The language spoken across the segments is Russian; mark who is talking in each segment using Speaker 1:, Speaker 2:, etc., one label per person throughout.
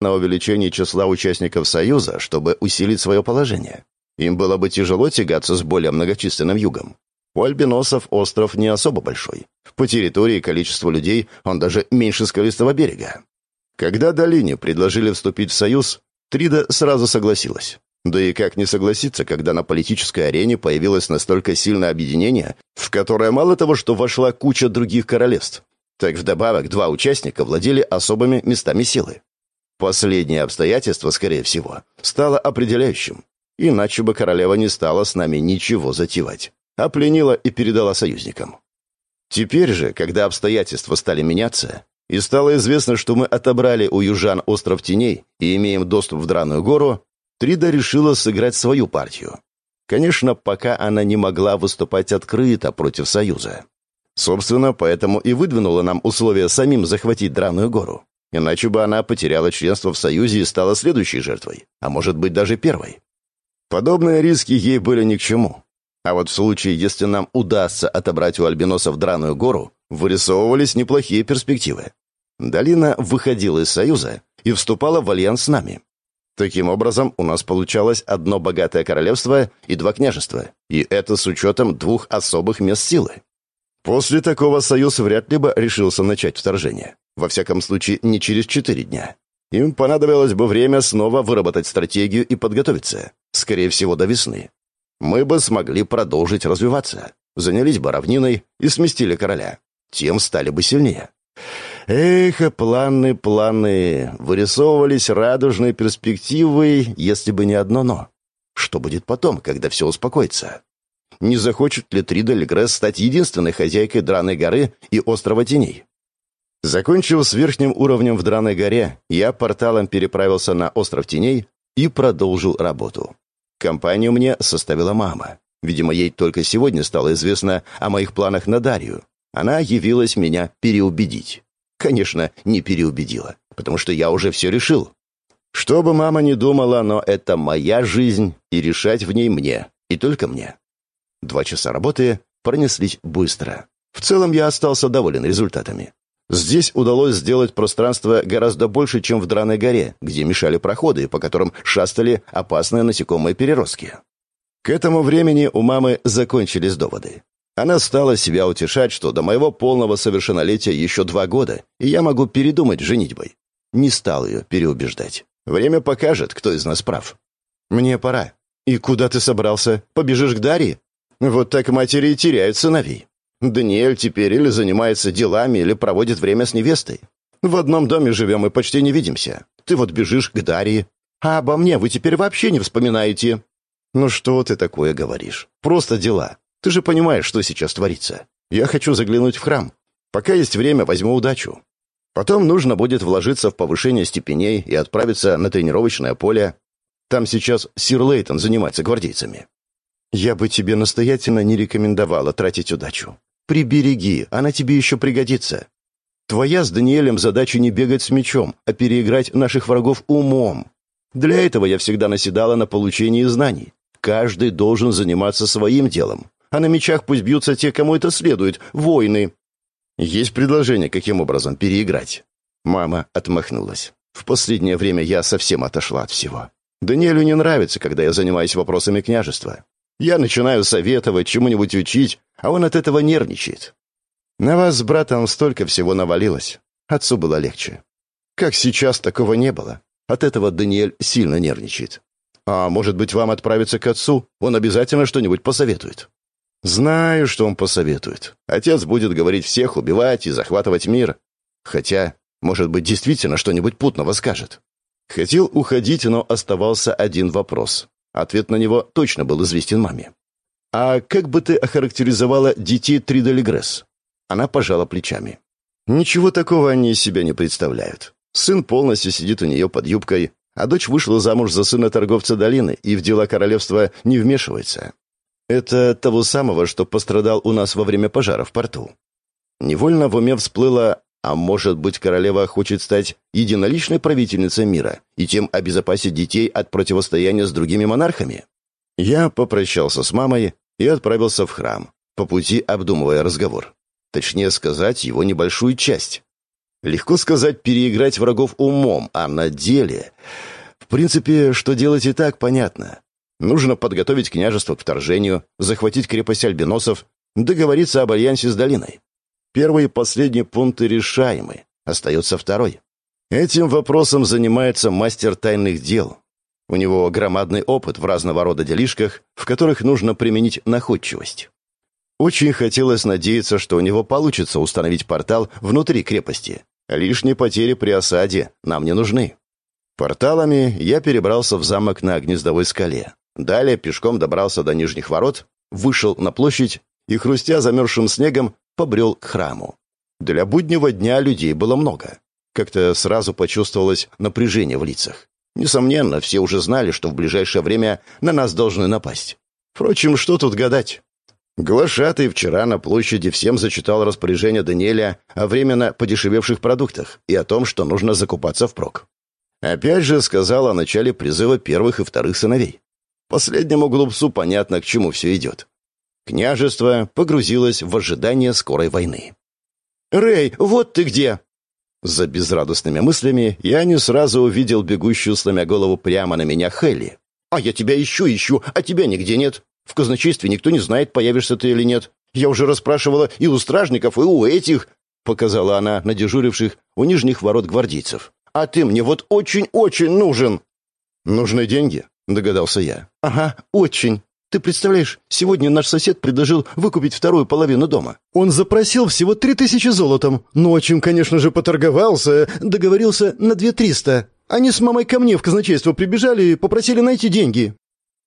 Speaker 1: на увеличение числа участников Союза, чтобы усилить свое положение. Им было бы тяжело тягаться с более многочисленным югом. У альбиносов остров не особо большой. По территории и количеству людей он даже меньше скалистого берега. Когда Долине предложили вступить в Союз, Трида сразу согласилась. Да и как не согласиться, когда на политической арене появилось настолько сильное объединение, в которое мало того, что вошла куча других королевств, так вдобавок два участника владели особыми местами силы. Последнее обстоятельство, скорее всего, стало определяющим. Иначе бы королева не стала с нами ничего затевать, а пленила и передала союзникам. Теперь же, когда обстоятельства стали меняться, и стало известно, что мы отобрали у южан остров Теней и имеем доступ в Драную гору, Трида решила сыграть свою партию. Конечно, пока она не могла выступать открыто против Союза. Собственно, поэтому и выдвинула нам условие самим захватить Драную гору. Иначе бы она потеряла членство в Союзе и стала следующей жертвой, а может быть даже первой. Подобные риски ей были ни к чему. А вот в случае, если нам удастся отобрать у альбиносов Драную гору, вырисовывались неплохие перспективы. Долина выходила из Союза и вступала в альянс с нами. Таким образом, у нас получалось одно богатое королевство и два княжества, и это с учетом двух особых мест силы. После такого Союз вряд ли бы решился начать вторжение. Во всяком случае, не через четыре дня. Им понадобилось бы время снова выработать стратегию и подготовиться. Скорее всего, до весны. Мы бы смогли продолжить развиваться. Занялись бы равниной и сместили короля. Тем стали бы сильнее. Эх, планы, планы. Вырисовывались радужные перспективы, если бы не одно «но». Что будет потом, когда все успокоится? Не захочет ли Трида Легресс стать единственной хозяйкой Драной горы и острова Теней? Закончив с верхним уровнем в Драной горе, я порталом переправился на остров Теней и продолжил работу. Компанию мне составила мама. Видимо, ей только сегодня стало известно о моих планах на Дарью. Она явилась меня переубедить. Конечно, не переубедила, потому что я уже все решил. Что бы мама ни думала, но это моя жизнь, и решать в ней мне, и только мне. Два часа работы пронеслись быстро. В целом я остался доволен результатами. Здесь удалось сделать пространство гораздо больше, чем в Драной горе, где мешали проходы, по которым шастали опасные насекомые переростки. К этому времени у мамы закончились доводы. Она стала себя утешать, что до моего полного совершеннолетия еще два года, и я могу передумать женитьбой. Не стал ее переубеждать. Время покажет, кто из нас прав. Мне пора. И куда ты собрался? Побежишь к Дарье? Вот так матери и теряют сыновей. Даниэль теперь или занимается делами, или проводит время с невестой. В одном доме живем и почти не видимся. Ты вот бежишь к Дарье. А обо мне вы теперь вообще не вспоминаете. Ну что ты такое говоришь? Просто дела. Ты же понимаешь, что сейчас творится. Я хочу заглянуть в храм. Пока есть время, возьму удачу. Потом нужно будет вложиться в повышение степеней и отправиться на тренировочное поле. Там сейчас Сир Лейтон занимается гвардейцами. Я бы тебе настоятельно не рекомендовала тратить удачу. Прибереги, она тебе еще пригодится. Твоя с Даниэлем задача не бегать с мечом, а переиграть наших врагов умом. Для этого я всегда наседала на получении знаний. Каждый должен заниматься своим делом. А на мечах пусть бьются те, кому это следует, воины. Есть предложение, каким образом переиграть. Мама отмахнулась. В последнее время я совсем отошла от всего. Даниэлю не нравится, когда я занимаюсь вопросами княжества. Я начинаю советовать, чему-нибудь учить, а он от этого нервничает. На вас с братом столько всего навалилось. Отцу было легче. Как сейчас, такого не было. От этого Даниэль сильно нервничает. А может быть, вам отправиться к отцу? Он обязательно что-нибудь посоветует. Знаю, что он посоветует. Отец будет говорить всех убивать и захватывать мир. Хотя, может быть, действительно что-нибудь путного скажет. Хотел уходить, но оставался один вопрос. Ответ на него точно был известен маме. «А как бы ты охарактеризовала детей Тридолигресс?» Она пожала плечами. «Ничего такого они из себя не представляют. Сын полностью сидит у нее под юбкой, а дочь вышла замуж за сына торговца долины и в дела королевства не вмешивается. Это того самого, что пострадал у нас во время пожара в порту». Невольно в уме всплыло а может быть, королева хочет стать единоличной правительницей мира и тем обезопасить детей от противостояния с другими монархами? Я попрощался с мамой и отправился в храм, по пути обдумывая разговор. Точнее сказать, его небольшую часть. Легко сказать переиграть врагов умом, а на деле... В принципе, что делать и так понятно. Нужно подготовить княжество к вторжению, захватить крепость альбиносов, договориться об альянсе с долиной. Первый и последний пункты решаемы. Остается второй. Этим вопросом занимается мастер тайных дел. У него громадный опыт в разного рода делишках, в которых нужно применить находчивость. Очень хотелось надеяться, что у него получится установить портал внутри крепости. Лишние потери при осаде нам не нужны. Порталами я перебрался в замок на гнездовой скале. Далее пешком добрался до нижних ворот, вышел на площадь и, хрустя замерзшим снегом, побрел к храму. Для буднего дня людей было много. Как-то сразу почувствовалось напряжение в лицах. Несомненно, все уже знали, что в ближайшее время на нас должны напасть. Впрочем, что тут гадать? Глашатый вчера на площади всем зачитал распоряжение Даниэля о временно подешевевших продуктах и о том, что нужно закупаться впрок. Опять же сказал о начале призыва первых и вторых сыновей. Последнему глупцу понятно, к чему все идет. Княжество погрузилось в ожидание скорой войны. «Рэй, вот ты где!» За безрадостными мыслями я не сразу увидел бегущую, сломя голову прямо на меня Хелли. «А я тебя ищу, ищу, а тебя нигде нет. В казначействе никто не знает, появишься ты или нет. Я уже расспрашивала и у стражников, и у этих, — показала она на дежуривших у нижних ворот гвардейцев. А ты мне вот очень-очень нужен. Нужны деньги, — догадался я. Ага, очень. Ты представляешь, сегодня наш сосед предложил выкупить вторую половину дома. Он запросил всего три тысячи золотом. Ночью, конечно же, поторговался, договорился на две триста. Они с мамой ко мне в казначейство прибежали и попросили найти деньги.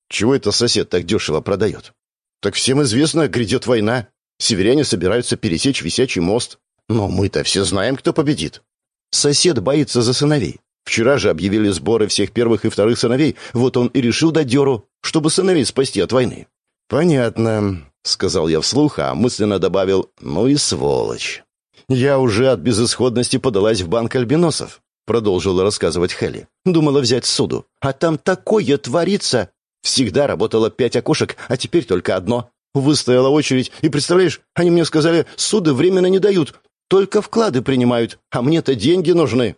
Speaker 1: Чего это сосед так дешево продает? Так всем известно, грядет война. Северяне собираются пересечь висячий мост. Но мы-то все знаем, кто победит. Сосед боится за сыновей. Вчера же объявили сборы всех первых и вторых сыновей, вот он и решил дать дёру, чтобы сыновей спасти от войны. «Понятно», — сказал я вслух, а мысленно добавил «ну и сволочь». «Я уже от безысходности подалась в банк альбиносов», — продолжила рассказывать Хелли. «Думала взять суду. А там такое творится! Всегда работало пять окошек, а теперь только одно. Выстояла очередь, и, представляешь, они мне сказали, суды временно не дают, только вклады принимают, а мне-то деньги нужны».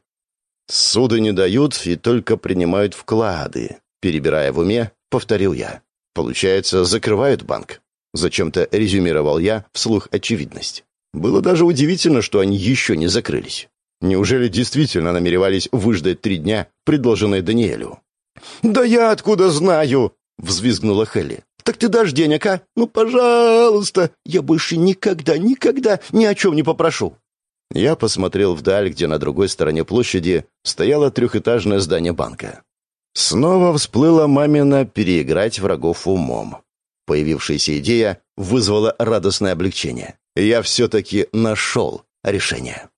Speaker 1: «Суды не дают и только принимают вклады», — перебирая в уме, повторил я. «Получается, закрывают банк». Зачем-то резюмировал я вслух очевидность. Было даже удивительно, что они еще не закрылись. Неужели действительно намеревались выждать три дня, предложенные Даниэлю? «Да я откуда знаю?» — взвизгнула Хелли. «Так ты дашь денег, а? Ну, пожалуйста! Я больше никогда, никогда ни о чем не попрошу!» Я посмотрел вдаль, где на другой стороне площади стояло трехэтажное здание банка. Снова всплыла мамина переиграть врагов умом. Появившаяся идея вызвала радостное облегчение. Я все-таки нашел решение.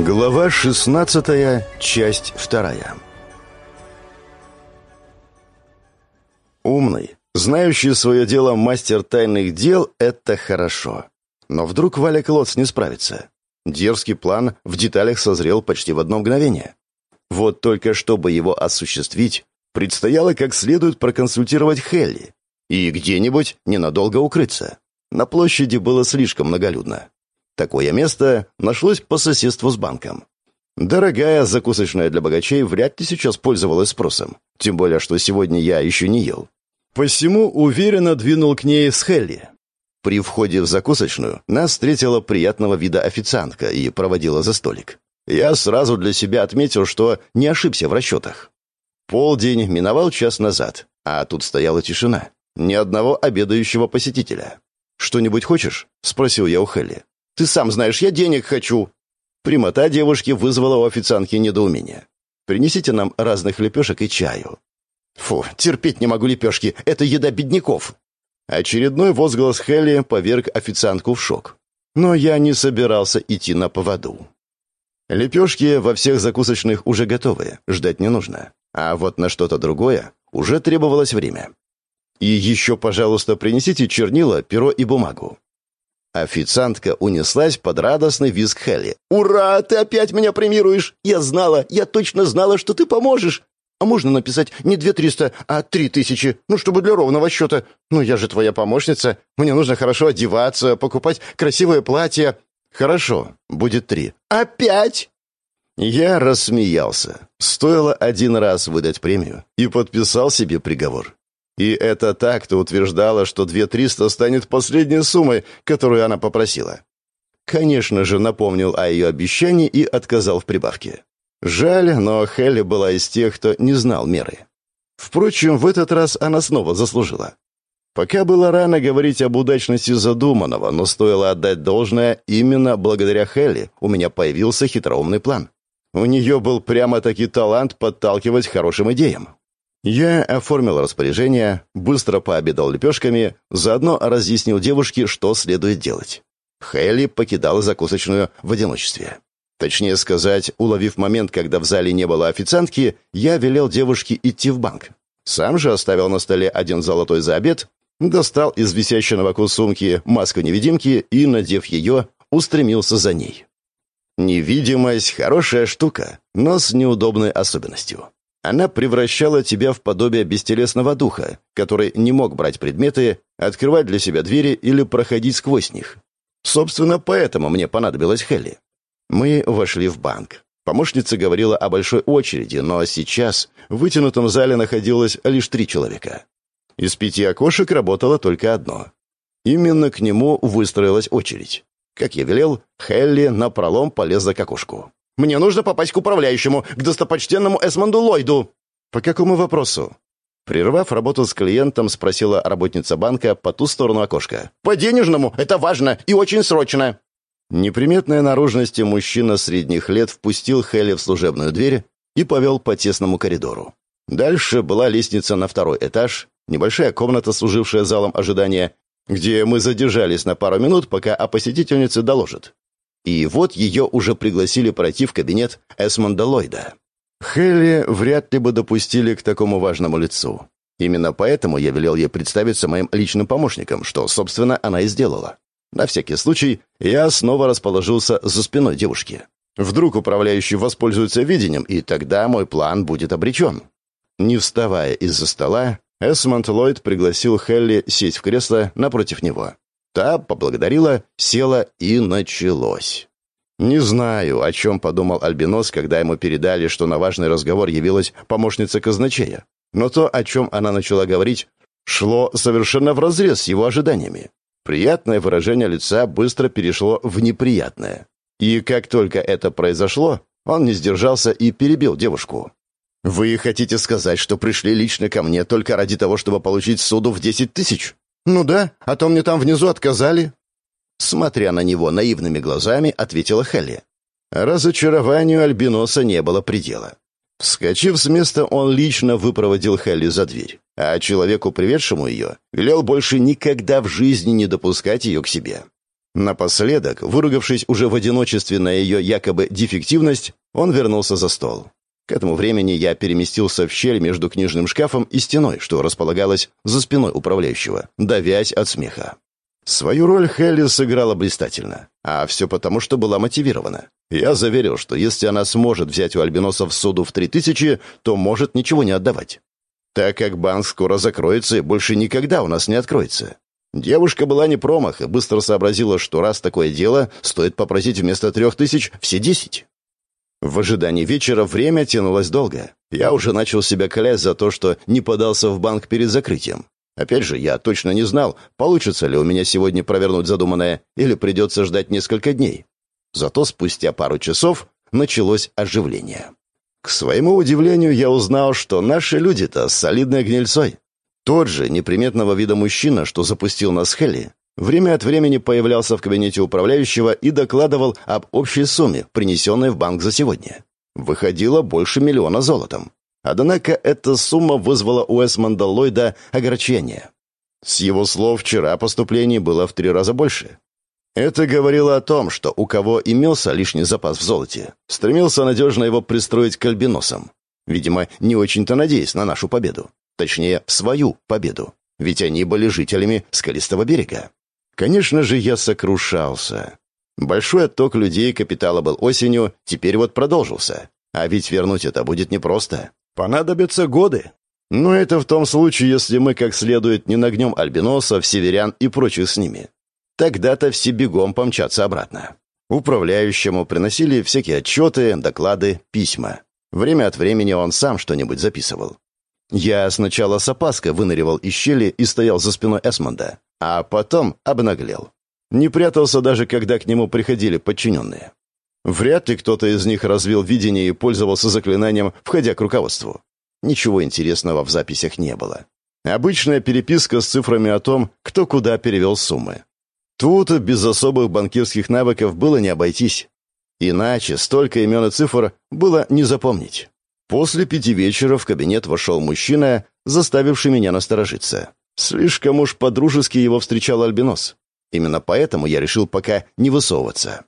Speaker 1: Глава 16, часть 2. Умный, знающий свое дело мастер тайных дел — это хорошо. Но вдруг Валя Клотс не справится. Дерзкий план в деталях созрел почти в одно мгновение. Вот только чтобы его осуществить, предстояло как следует проконсультировать Хелли и где-нибудь ненадолго укрыться. На площади было слишком многолюдно. Такое место нашлось по соседству с банком. Дорогая закусочная для богачей вряд ли сейчас пользовалась спросом, тем более, что сегодня я еще не ел. Посему уверенно двинул к ней с Хелли. При входе в закусочную нас встретила приятного вида официантка и проводила за столик. Я сразу для себя отметил, что не ошибся в расчетах. Полдень миновал час назад, а тут стояла тишина. Ни одного обедающего посетителя. «Что-нибудь хочешь?» — спросил я у Хелли. Ты сам знаешь, я денег хочу». Прямота девушки вызвала у официантки недоумение. «Принесите нам разных лепешек и чаю». «Фу, терпеть не могу лепешки, это еда бедняков». Очередной возглас Хелли поверг официантку в шок. Но я не собирался идти на поводу. Лепешки во всех закусочных уже готовы, ждать не нужно. А вот на что-то другое уже требовалось время. И еще, пожалуйста, принесите чернила, перо и бумагу. Официантка унеслась под радостный визг Хелли. «Ура! Ты опять меня премируешь! Я знала, я точно знала, что ты поможешь! А можно написать не две триста, а три тысячи, ну, чтобы для ровного счета. Ну, я же твоя помощница. Мне нужно хорошо одеваться, покупать красивое платье». «Хорошо, будет три». «Опять?» Я рассмеялся. Стоило один раз выдать премию и подписал себе приговор. И это так-то утверждала, что две триста станет последней суммой, которую она попросила. Конечно же, напомнил о ее обещании и отказал в прибавке. Жаль, но Хелли была из тех, кто не знал меры. Впрочем, в этот раз она снова заслужила. Пока было рано говорить об удачности задуманного, но стоило отдать должное, именно благодаря Хелли у меня появился хитроумный план. У нее был прямо-таки талант подталкивать хорошим идеям. Я оформил распоряжение, быстро пообедал лепешками, заодно разъяснил девушке, что следует делать. Хелли покидала закусочную в одиночестве. Точнее сказать, уловив момент, когда в зале не было официантки, я велел девушке идти в банк. Сам же оставил на столе один золотой за обед, достал из висящей на боку сумки маску-невидимки и, надев ее, устремился за ней. Невидимость — хорошая штука, но с неудобной особенностью. Она превращала тебя в подобие бестелесного духа, который не мог брать предметы, открывать для себя двери или проходить сквозь них. Собственно, поэтому мне понадобилась Хелли. Мы вошли в банк. Помощница говорила о большой очереди, но сейчас в вытянутом зале находилось лишь три человека. Из пяти окошек работало только одно. Именно к нему выстроилась очередь. Как я велел, Хелли напролом полезла к окошку. Мне нужно попасть к управляющему, к достопочтенному Эсмонду Ллойду». «По какому вопросу?» Прервав работу с клиентом, спросила работница банка по ту сторону окошка. «По денежному. Это важно и очень срочно». Неприметная наружности мужчина средних лет впустил Хелли в служебную дверь и повел по тесному коридору. Дальше была лестница на второй этаж, небольшая комната, служившая залом ожидания, где мы задержались на пару минут, пока о посетительнице доложат. И вот ее уже пригласили пройти в кабинет Эсмонда Ллойда. Хелли вряд ли бы допустили к такому важному лицу. Именно поэтому я велел ей представиться моим личным помощником, что, собственно, она и сделала. На всякий случай я снова расположился за спиной девушки. Вдруг управляющий воспользуется видением, и тогда мой план будет обречен. Не вставая из-за стола, Эсмонд Ллойд пригласил Хелли сесть в кресло напротив него. Та поблагодарила, села и началось. Не знаю, о чем подумал Альбинос, когда ему передали, что на важный разговор явилась помощница казначея. Но то, о чем она начала говорить, шло совершенно вразрез с его ожиданиями. Приятное выражение лица быстро перешло в неприятное. И как только это произошло, он не сдержался и перебил девушку. «Вы хотите сказать, что пришли лично ко мне только ради того, чтобы получить суду в десять тысяч?» «Ну да, а то мне там внизу отказали». Смотря на него наивными глазами, ответила Хелли. Разочарованию Альбиноса не было предела. Вскочив с места, он лично выпроводил Хелли за дверь, а человеку, приведшему ее, велел больше никогда в жизни не допускать ее к себе. Напоследок, выругавшись уже в одиночестве на ее якобы дефективность, он вернулся за стол. К этому времени я переместился в щель между книжным шкафом и стеной, что располагалось за спиной управляющего, давясь от смеха. Свою роль Хелли сыграла блистательно, а все потому, что была мотивирована. Я заверил, что если она сможет взять у альбиносов суду в три тысячи, то может ничего не отдавать. Так как банк скоро закроется и больше никогда у нас не откроется. Девушка была не промах и быстро сообразила, что раз такое дело, стоит попросить вместо трех тысяч все десять. В ожидании вечера время тянулось долго. Я уже начал себя клясть за то, что не подался в банк перед закрытием. Опять же, я точно не знал, получится ли у меня сегодня провернуть задуманное, или придется ждать несколько дней. Зато спустя пару часов началось оживление. К своему удивлению, я узнал, что наши люди-то с солидной гнильцой. Тот же неприметного вида мужчина, что запустил нас Хелли, время от времени появлялся в кабинете управляющего и докладывал об общей сумме, принесенной в банк за сегодня. Выходило больше миллиона золотом. Однако эта сумма вызвала у Эсмонда Ллойда огорчение. С его слов, вчера поступлений было в три раза больше. Это говорило о том, что у кого имелся лишний запас в золоте, стремился надежно его пристроить к альбиносам. Видимо, не очень-то надеясь на нашу победу. Точнее, свою победу. Ведь они были жителями скалистого берега. Конечно же, я сокрушался. Большой отток людей капитала был осенью, теперь вот продолжился. А ведь вернуть это будет непросто. Понадобятся годы. Но это в том случае, если мы как следует не нагнем альбиносов, северян и прочих с ними. Тогда-то все бегом помчатся обратно. Управляющему приносили всякие отчеты, доклады, письма. Время от времени он сам что-нибудь записывал. Я сначала с опаской выныривал из щели и стоял за спиной Эсмонда, а потом обнаглел. Не прятался даже, когда к нему приходили подчиненные. Вряд ли кто-то из них развил видение и пользовался заклинанием, входя к руководству. Ничего интересного в записях не было. Обычная переписка с цифрами о том, кто куда перевел суммы. Тут без особых банкирских навыков было не обойтись. Иначе столько имен и цифр было не запомнить. После пяти вечера в кабинет вошел мужчина, заставивший меня насторожиться. Слишком уж подружески его встречал Альбинос. Именно поэтому я решил пока не высовываться.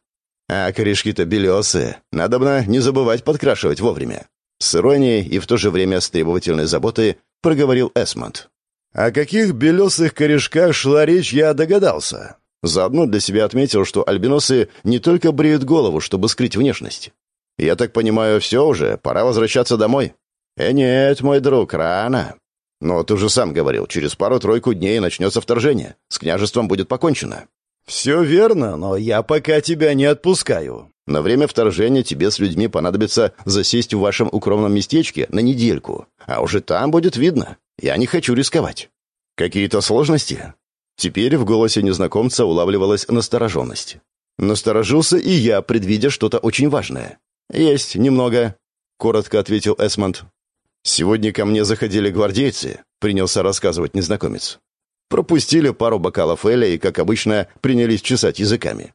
Speaker 1: А корешки-то белесые. Надо бы не забывать подкрашивать вовремя. С иронией и в то же время с требовательной заботой проговорил Эсмонд. О каких белесых корешках шла речь, я догадался. Заодно для себя отметил, что альбиносы не только бреют голову, чтобы скрыть внешность. Я так понимаю, все уже, пора возвращаться домой. Э, нет, мой друг, рано. Но ты же сам говорил, через пару-тройку дней начнется вторжение. С княжеством будет покончено. Все верно, но я пока тебя не отпускаю. На время вторжения тебе с людьми понадобится засесть в вашем укромном местечке на недельку, а уже там будет видно. Я не хочу рисковать. Какие-то сложности? Теперь в голосе незнакомца улавливалась настороженность. Насторожился и я, предвидя что-то очень важное. «Есть немного», — коротко ответил Эсмонд. «Сегодня ко мне заходили гвардейцы», — принялся рассказывать незнакомец. Пропустили пару бокалов Эля и, как обычно, принялись чесать языками.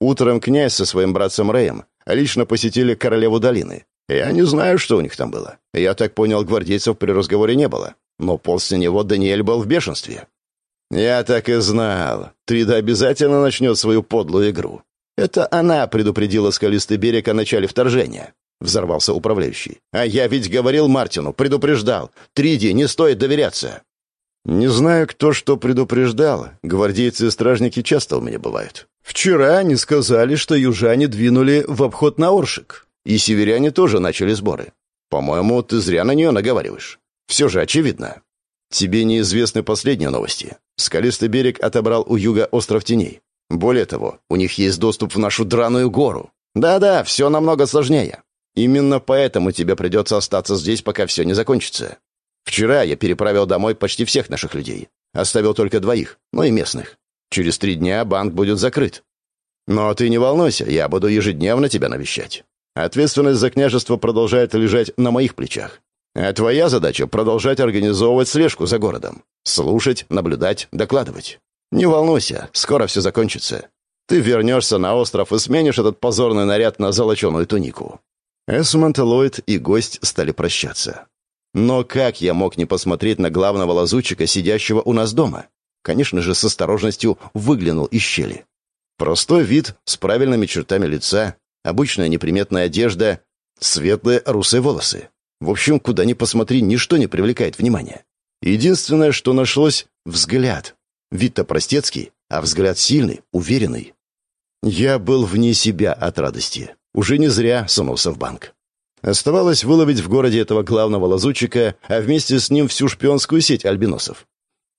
Speaker 1: Утром князь со своим братцем Рэем лично посетили королеву долины. Я не знаю, что у них там было. Я так понял, гвардейцев при разговоре не было. Но после него Даниэль был в бешенстве. «Я так и знал. Трида обязательно начнет свою подлую игру. Это она предупредила скалистый берег о начале вторжения», — взорвался управляющий. «А я ведь говорил Мартину, предупреждал. Триди не стоит доверяться». «Не знаю, кто что предупреждал. Гвардейцы и стражники часто у меня бывают. Вчера они сказали, что южане двинули в обход на Оршик. И северяне тоже начали сборы. По-моему, ты зря на нее наговариваешь. Все же очевидно». Тебе неизвестны последние новости. Скалистый берег отобрал у юга остров Теней. Более того, у них есть доступ в нашу драную гору. Да-да, все намного сложнее. Именно поэтому тебе придется остаться здесь, пока все не закончится. Вчера я переправил домой почти всех наших людей. Оставил только двоих, но и местных. Через три дня банк будет закрыт. Но ты не волнуйся, я буду ежедневно тебя навещать. Ответственность за княжество продолжает лежать на моих плечах. А твоя задача — продолжать организовывать слежку за городом. Слушать, наблюдать, докладывать. Не волнуйся, скоро все закончится. Ты вернешься на остров и сменишь этот позорный наряд на золоченую тунику». Эсмонт Ллойд и гость стали прощаться. Но как я мог не посмотреть на главного лазутчика, сидящего у нас дома? Конечно же, с осторожностью выглянул из щели. Простой вид, с правильными чертами лица, обычная неприметная одежда, светлые русые волосы. В общем, куда ни посмотри, ничто не привлекает внимания. Единственное, что нашлось — взгляд. Вид-то простецкий, а взгляд сильный, уверенный. Я был вне себя от радости. Уже не зря сунулся в банк. Оставалось выловить в городе этого главного лазутчика, а вместе с ним всю шпионскую сеть альбиносов.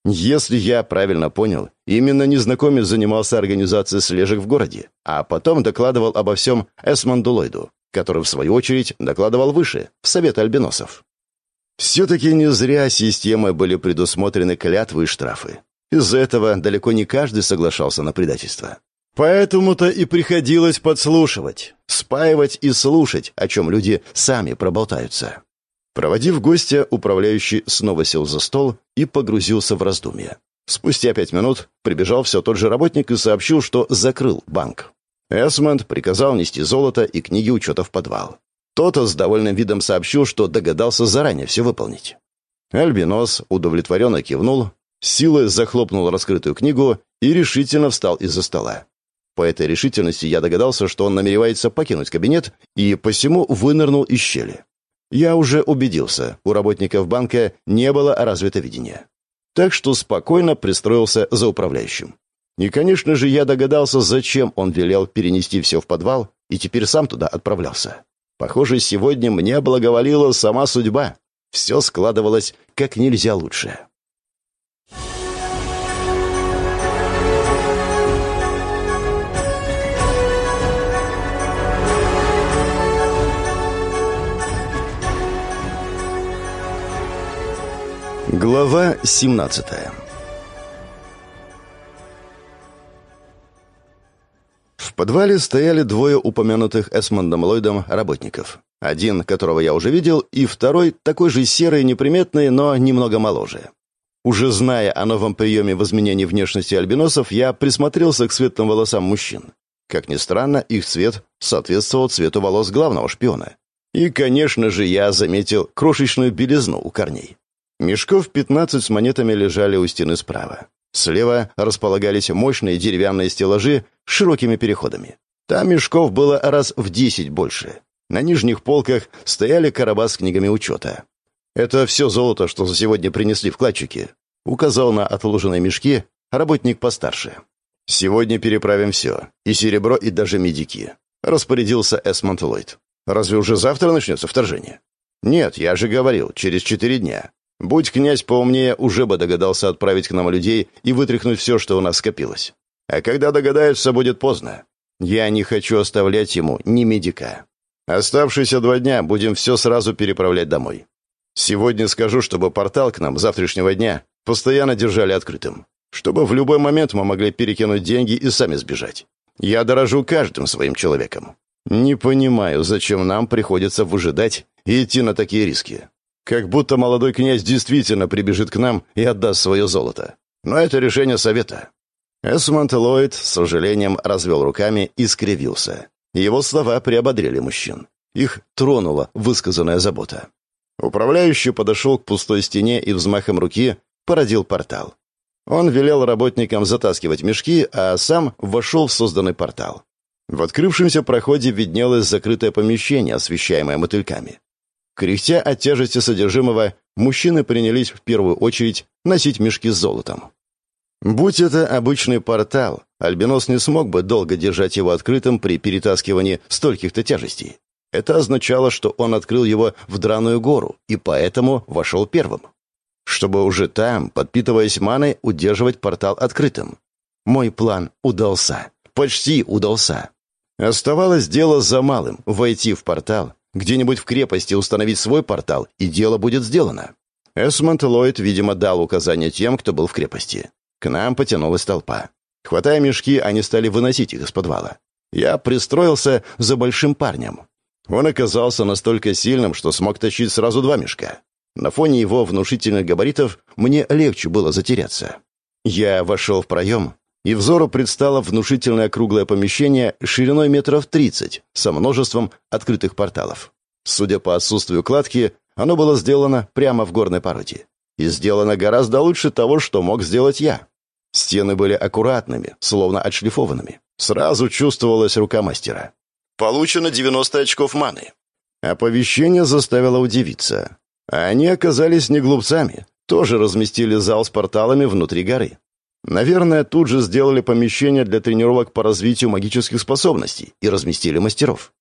Speaker 1: Если я правильно понял, именно незнакомец занимался организацией слежек в городе, а потом докладывал обо всем Эсмонду Ллойду который, в свою очередь, докладывал выше, в Совет альбиносов. Все-таки не зря системой были предусмотрены клятвы и штрафы. Из-за этого далеко не каждый соглашался на предательство. Поэтому-то и приходилось подслушивать, спаивать и слушать, о чем люди сами проболтаются. Проводив гостя, управляющий снова сел за стол и погрузился в раздумья. Спустя пять минут прибежал все тот же работник и сообщил, что закрыл банк. Эсмонд приказал нести золото и книги учета в подвал. Тот с довольным видом сообщил, что догадался заранее все выполнить. Альбинос удовлетворенно кивнул, силой захлопнул раскрытую книгу и решительно встал из-за стола. По этой решительности я догадался, что он намеревается покинуть кабинет, и посему вынырнул из щели. Я уже убедился, у работников банка не было развито видения. Так что спокойно пристроился за управляющим. И, конечно же, я догадался, зачем он велел перенести все в подвал, и теперь сам туда отправлялся. Похоже, сегодня мне благоволила сама судьба. Все складывалось как нельзя лучше. Глава 17 В подвале стояли двое упомянутых Эсмондом Ллойдом работников. Один, которого я уже видел, и второй, такой же серый, неприметный, но немного моложе. Уже зная о новом приеме в изменении внешности альбиносов, я присмотрелся к светлым волосам мужчин. Как ни странно, их цвет соответствовал цвету волос главного шпиона. И, конечно же, я заметил крошечную белизну у корней. Мешков 15 с монетами лежали у стены справа. Слева располагались мощные деревянные стеллажи с широкими переходами. Там мешков было раз в 10 больше. На нижних полках стояли короба с книгами учета. «Это все золото, что за сегодня принесли вкладчики», — указал на отложенные мешки работник постарше. «Сегодня переправим все. И серебро, и даже медики», — распорядился Эсмонт Ллойд. «Разве уже завтра начнется вторжение?» «Нет, я же говорил, через четыре дня. Будь князь поумнее, уже бы догадался отправить к нам людей и вытряхнуть все, что у нас скопилось. А когда догадаются, будет поздно. Я не хочу оставлять ему ни медика. Оставшиеся два дня будем все сразу переправлять домой. Сегодня скажу, чтобы портал к нам завтрашнего дня постоянно держали открытым. Чтобы в любой момент мы могли перекинуть деньги и сами сбежать. Я дорожу каждым своим человеком. Не понимаю, зачем нам приходится выжидать и идти на такие риски. Как будто молодой князь действительно прибежит к нам и отдаст свое золото. Но это решение совета. Эсмонт Ллойд с сожалением развел руками и скривился. Его слова приободрили мужчин. Их тронула высказанная забота. Управляющий подошел к пустой стене и взмахом руки породил портал. Он велел работникам затаскивать мешки, а сам вошел в созданный портал. В открывшемся проходе виднелось закрытое помещение, освещаемое мотыльками. Кряхтя от тяжести содержимого, мужчины принялись в первую очередь носить мешки с золотом. Будь это обычный портал, Альбинос не смог бы долго держать его открытым при перетаскивании стольких-то тяжестей. Это означало, что он открыл его в драную гору и поэтому вошел первым. Чтобы уже там, подпитываясь маной, удерживать портал открытым. Мой план удался. Почти удался. Оставалось дело за малым — войти в портал где-нибудь в крепости установить свой портал, и дело будет сделано. Эсмонд Ллойд, видимо, дал указание тем, кто был в крепости. К нам потянулась толпа. Хватая мешки, они стали выносить их из подвала. Я пристроился за большим парнем. Он оказался настолько сильным, что смог тащить сразу два мешка. На фоне его внушительных габаритов мне легче было затеряться. Я вошел в проем, и взору предстало внушительное круглое помещение шириной метров 30 со множеством открытых порталов. Судя по отсутствию кладки, оно было сделано прямо в горной породе. И сделано гораздо лучше того, что мог сделать я. Стены были аккуратными, словно отшлифованными. Сразу чувствовалась рука мастера. Получено 90 очков маны. Оповещение заставило удивиться. Они оказались не глупцами. Тоже разместили зал с порталами внутри горы. Наверное, тут же сделали помещение для тренировок по развитию магических способностей и разместили мастеров.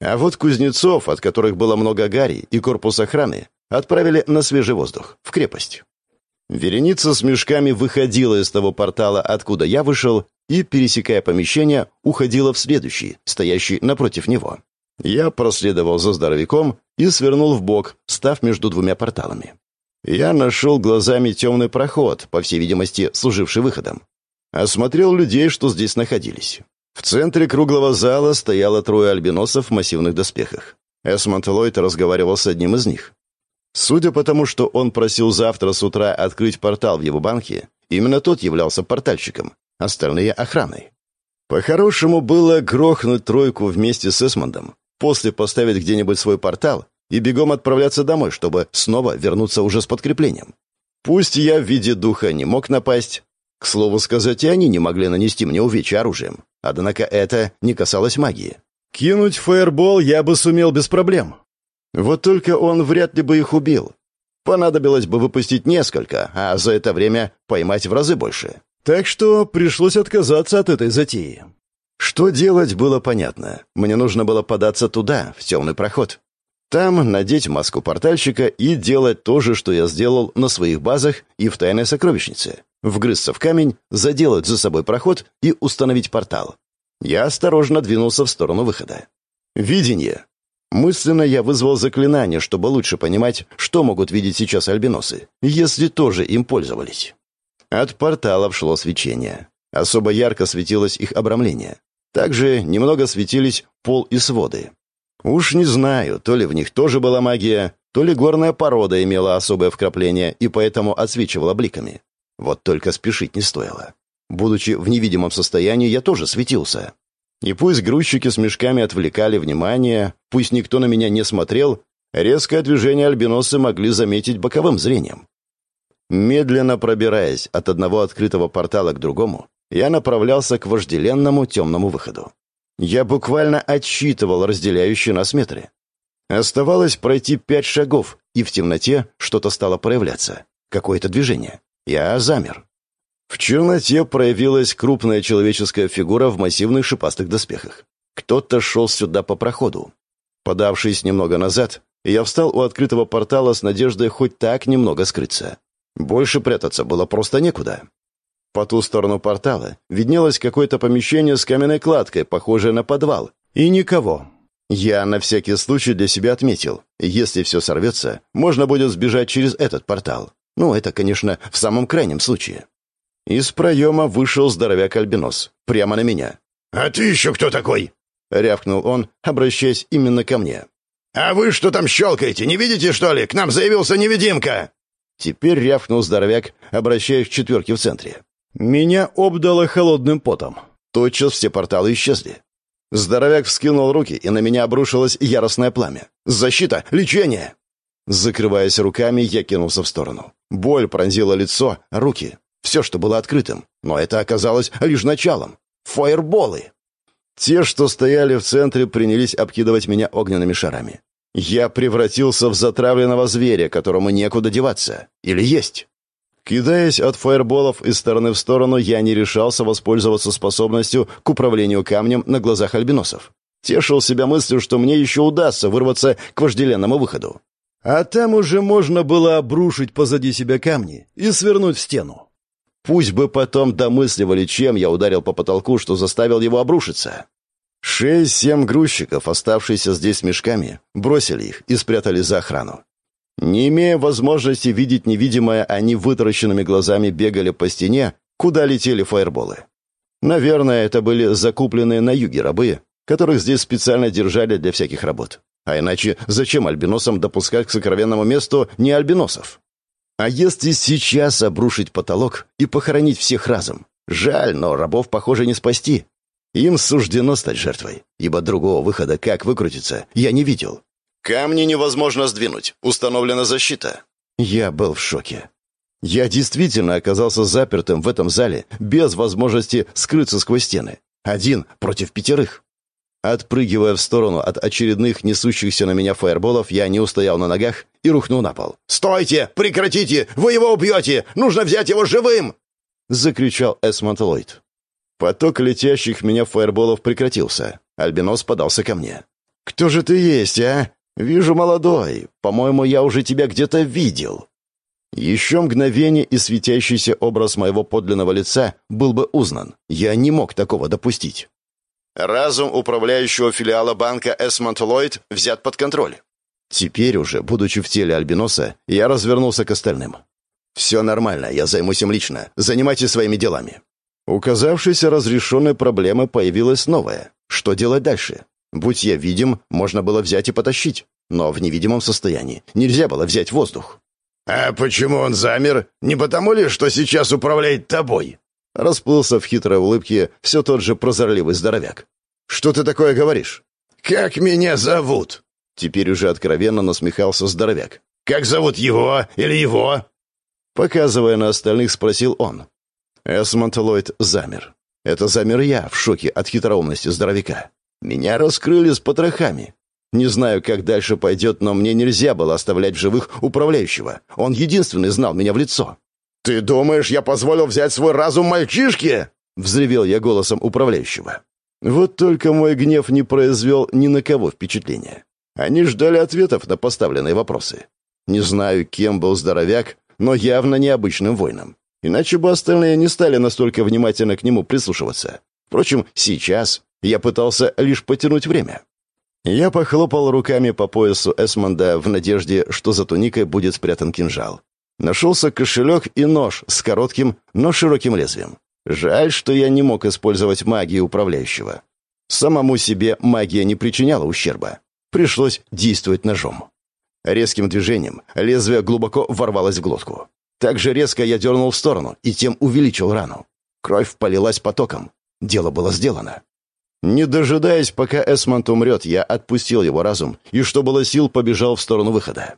Speaker 1: А вот кузнецов, от которых было много гари, и корпус охраны, отправили на свежий воздух, в крепость. Вереница с мешками выходила из того портала, откуда я вышел, и, пересекая помещение, уходила в следующий, стоящий напротив него. Я проследовал за здоровяком и свернул в бок, став между двумя порталами. Я нашел глазами темный проход, по всей видимости, служивший выходом. Осмотрел людей, что здесь находились. В центре круглого зала стояло трое альбиносов в массивных доспехах. Эсмонт Ллойд разговаривал с одним из них. Судя по тому, что он просил завтра с утра открыть портал в его банке, именно тот являлся портальщиком, остальные — охраной. По-хорошему было грохнуть тройку вместе с Эсмондом, после поставить где-нибудь свой портал и бегом отправляться домой, чтобы снова вернуться уже с подкреплением. Пусть я в виде духа не мог напасть. К слову сказать, и они не могли нанести мне увечья оружием. Однако это не касалось магии. Кинуть фаербол я бы сумел без проблем. Вот только он вряд ли бы их убил. Понадобилось бы выпустить несколько, а за это время поймать в разы больше. Так что пришлось отказаться от этой затеи. Что делать, было понятно. Мне нужно было податься туда, в темный проход. Там надеть маску портальщика и делать то же, что я сделал на своих базах и в тайной сокровищнице. Вгрызться в камень, заделать за собой проход и установить портал. Я осторожно двинулся в сторону выхода. Видение. Мысленно я вызвал заклинание, чтобы лучше понимать, что могут видеть сейчас альбиносы, если тоже им пользовались. От порталов шло свечение. Особо ярко светилось их обрамление. Также немного светились пол и своды. Уж не знаю, то ли в них тоже была магия, то ли горная порода имела особое вкрапление и поэтому отсвечивала бликами. Вот только спешить не стоило. Будучи в невидимом состоянии, я тоже светился. И пусть грузчики с мешками отвлекали внимание, пусть никто на меня не смотрел, резкое движение альбиносы могли заметить боковым зрением. Медленно пробираясь от одного открытого портала к другому, я направлялся к вожделенному темному выходу. Я буквально отсчитывал разделяющие нас метры. Оставалось пройти пять шагов, и в темноте что-то стало проявляться. Какое-то движение. Я замер. В черноте проявилась крупная человеческая фигура в массивных шипастых доспехах. Кто-то шел сюда по проходу. Подавшись немного назад, я встал у открытого портала с надеждой хоть так немного скрыться. Больше прятаться было просто некуда. По ту сторону портала виднелось какое-то помещение с каменной кладкой, похожее на подвал. И никого. Я на всякий случай для себя отметил, если все сорвется, можно будет сбежать через этот портал. Ну, это, конечно, в самом крайнем случае. Из проема вышел здоровяк-альбинос. Прямо на меня.
Speaker 2: «А ты еще кто такой?»
Speaker 1: — рявкнул он, обращаясь именно ко мне.
Speaker 2: «А вы что там щелкаете? Не видите, что ли? К нам заявился невидимка!»
Speaker 1: Теперь рявкнул здоровяк, обращаясь к четверке в центре. Меня обдало холодным потом. Тотчас все порталы исчезли. Здоровяк вскинул руки, и на меня обрушилось яростное пламя. «Защита! Лечение!» Закрываясь руками, я кинулся в сторону. Боль пронзила лицо, руки. Все, что было открытым. Но это оказалось лишь началом. Фаерболы! Те, что стояли в центре, принялись обкидывать меня огненными шарами. Я превратился в затравленного зверя, которому некуда деваться. Или есть. Кидаясь от фаерболов из стороны в сторону, я не решался воспользоваться способностью к управлению камнем на глазах альбиносов. Тешил себя мыслью, что мне еще удастся вырваться к вожделенному выходу. А там уже можно было обрушить позади себя камни и свернуть в стену. Пусть бы потом домысливали, чем я ударил по потолку, что заставил его обрушиться. Шесть-семь грузчиков, оставшиеся здесь мешками, бросили их и спрятали за охрану. Не имея возможности видеть невидимое, они вытаращенными глазами бегали по стене, куда летели фаерболы. Наверное, это были закупленные на юге рабы, которых здесь специально держали для всяких работ. А иначе зачем альбиносам допускать к сокровенному месту не альбиносов? А если сейчас обрушить потолок и похоронить всех разом? Жаль, но рабов, похоже, не спасти. Им суждено стать жертвой, ибо другого выхода, как выкрутиться, я не видел. Камни невозможно сдвинуть, установлена защита. Я был в шоке. Я действительно оказался запертым в этом зале, без возможности скрыться сквозь стены. Один против пятерых. Отпрыгивая в сторону от очередных несущихся на меня фаерболов, я не устоял на ногах и рухнул на пол.
Speaker 2: «Стойте! Прекратите! Вы его убьете! Нужно взять его живым!»
Speaker 1: — закричал Эсмонт Ллойд. Поток летящих меня фаерболов прекратился. Альбинос подался ко мне. «Кто же ты есть, а? Вижу, молодой. По-моему, я уже тебя где-то видел». Еще мгновение и светящийся образ моего подлинного лица был бы узнан. Я не мог такого допустить. Разум управляющего филиала банка Эсмонт Ллойд взят под контроль. Теперь уже, будучи в теле Альбиноса, я развернулся к остальным. «Все нормально, я займусь им лично. Занимайтесь своими делами». Указавшейся разрешенной проблемы появилась новая. Что делать дальше? Будь я видим, можно было взять и потащить. Но в невидимом состоянии нельзя было взять воздух.
Speaker 2: «А почему он замер? Не потому ли, что сейчас управляет тобой?»
Speaker 1: Расплылся в хитрой улыбке все тот же прозорливый здоровяк. «Что ты такое говоришь?»
Speaker 2: «Как меня зовут?»
Speaker 1: Теперь уже откровенно насмехался здоровяк.
Speaker 2: «Как зовут его или его?»
Speaker 1: Показывая на остальных, спросил он. Эсмонт Ллойд замер. Это замер я в шоке от хитроумности здоровяка. Меня раскрыли с потрохами. Не знаю, как дальше пойдет, но мне нельзя было оставлять в живых управляющего. Он единственный знал меня в лицо.
Speaker 2: «Ты думаешь, я позволил взять свой разум мальчишке?» — взревел я голосом управляющего.
Speaker 1: Вот только мой гнев не произвел ни на кого впечатления. Они ждали ответов на поставленные вопросы. Не знаю, кем был здоровяк, но явно необычным воином. Иначе бы остальные не стали настолько внимательно к нему прислушиваться. Впрочем, сейчас я пытался лишь потянуть время. Я похлопал руками по поясу Эсмонда в надежде, что за туникой будет спрятан кинжал. Нашелся кошелек и нож с коротким, но широким лезвием. Жаль, что я не мог использовать магию управляющего. Самому себе магия не причиняла ущерба. Пришлось действовать ножом. Резким движением лезвие глубоко ворвалось в глотку. Так же резко я дернул в сторону и тем увеличил рану. Кровь полилась потоком. Дело было сделано. Не дожидаясь, пока Эсмонт умрет, я отпустил его разум и, что было сил, побежал в сторону выхода.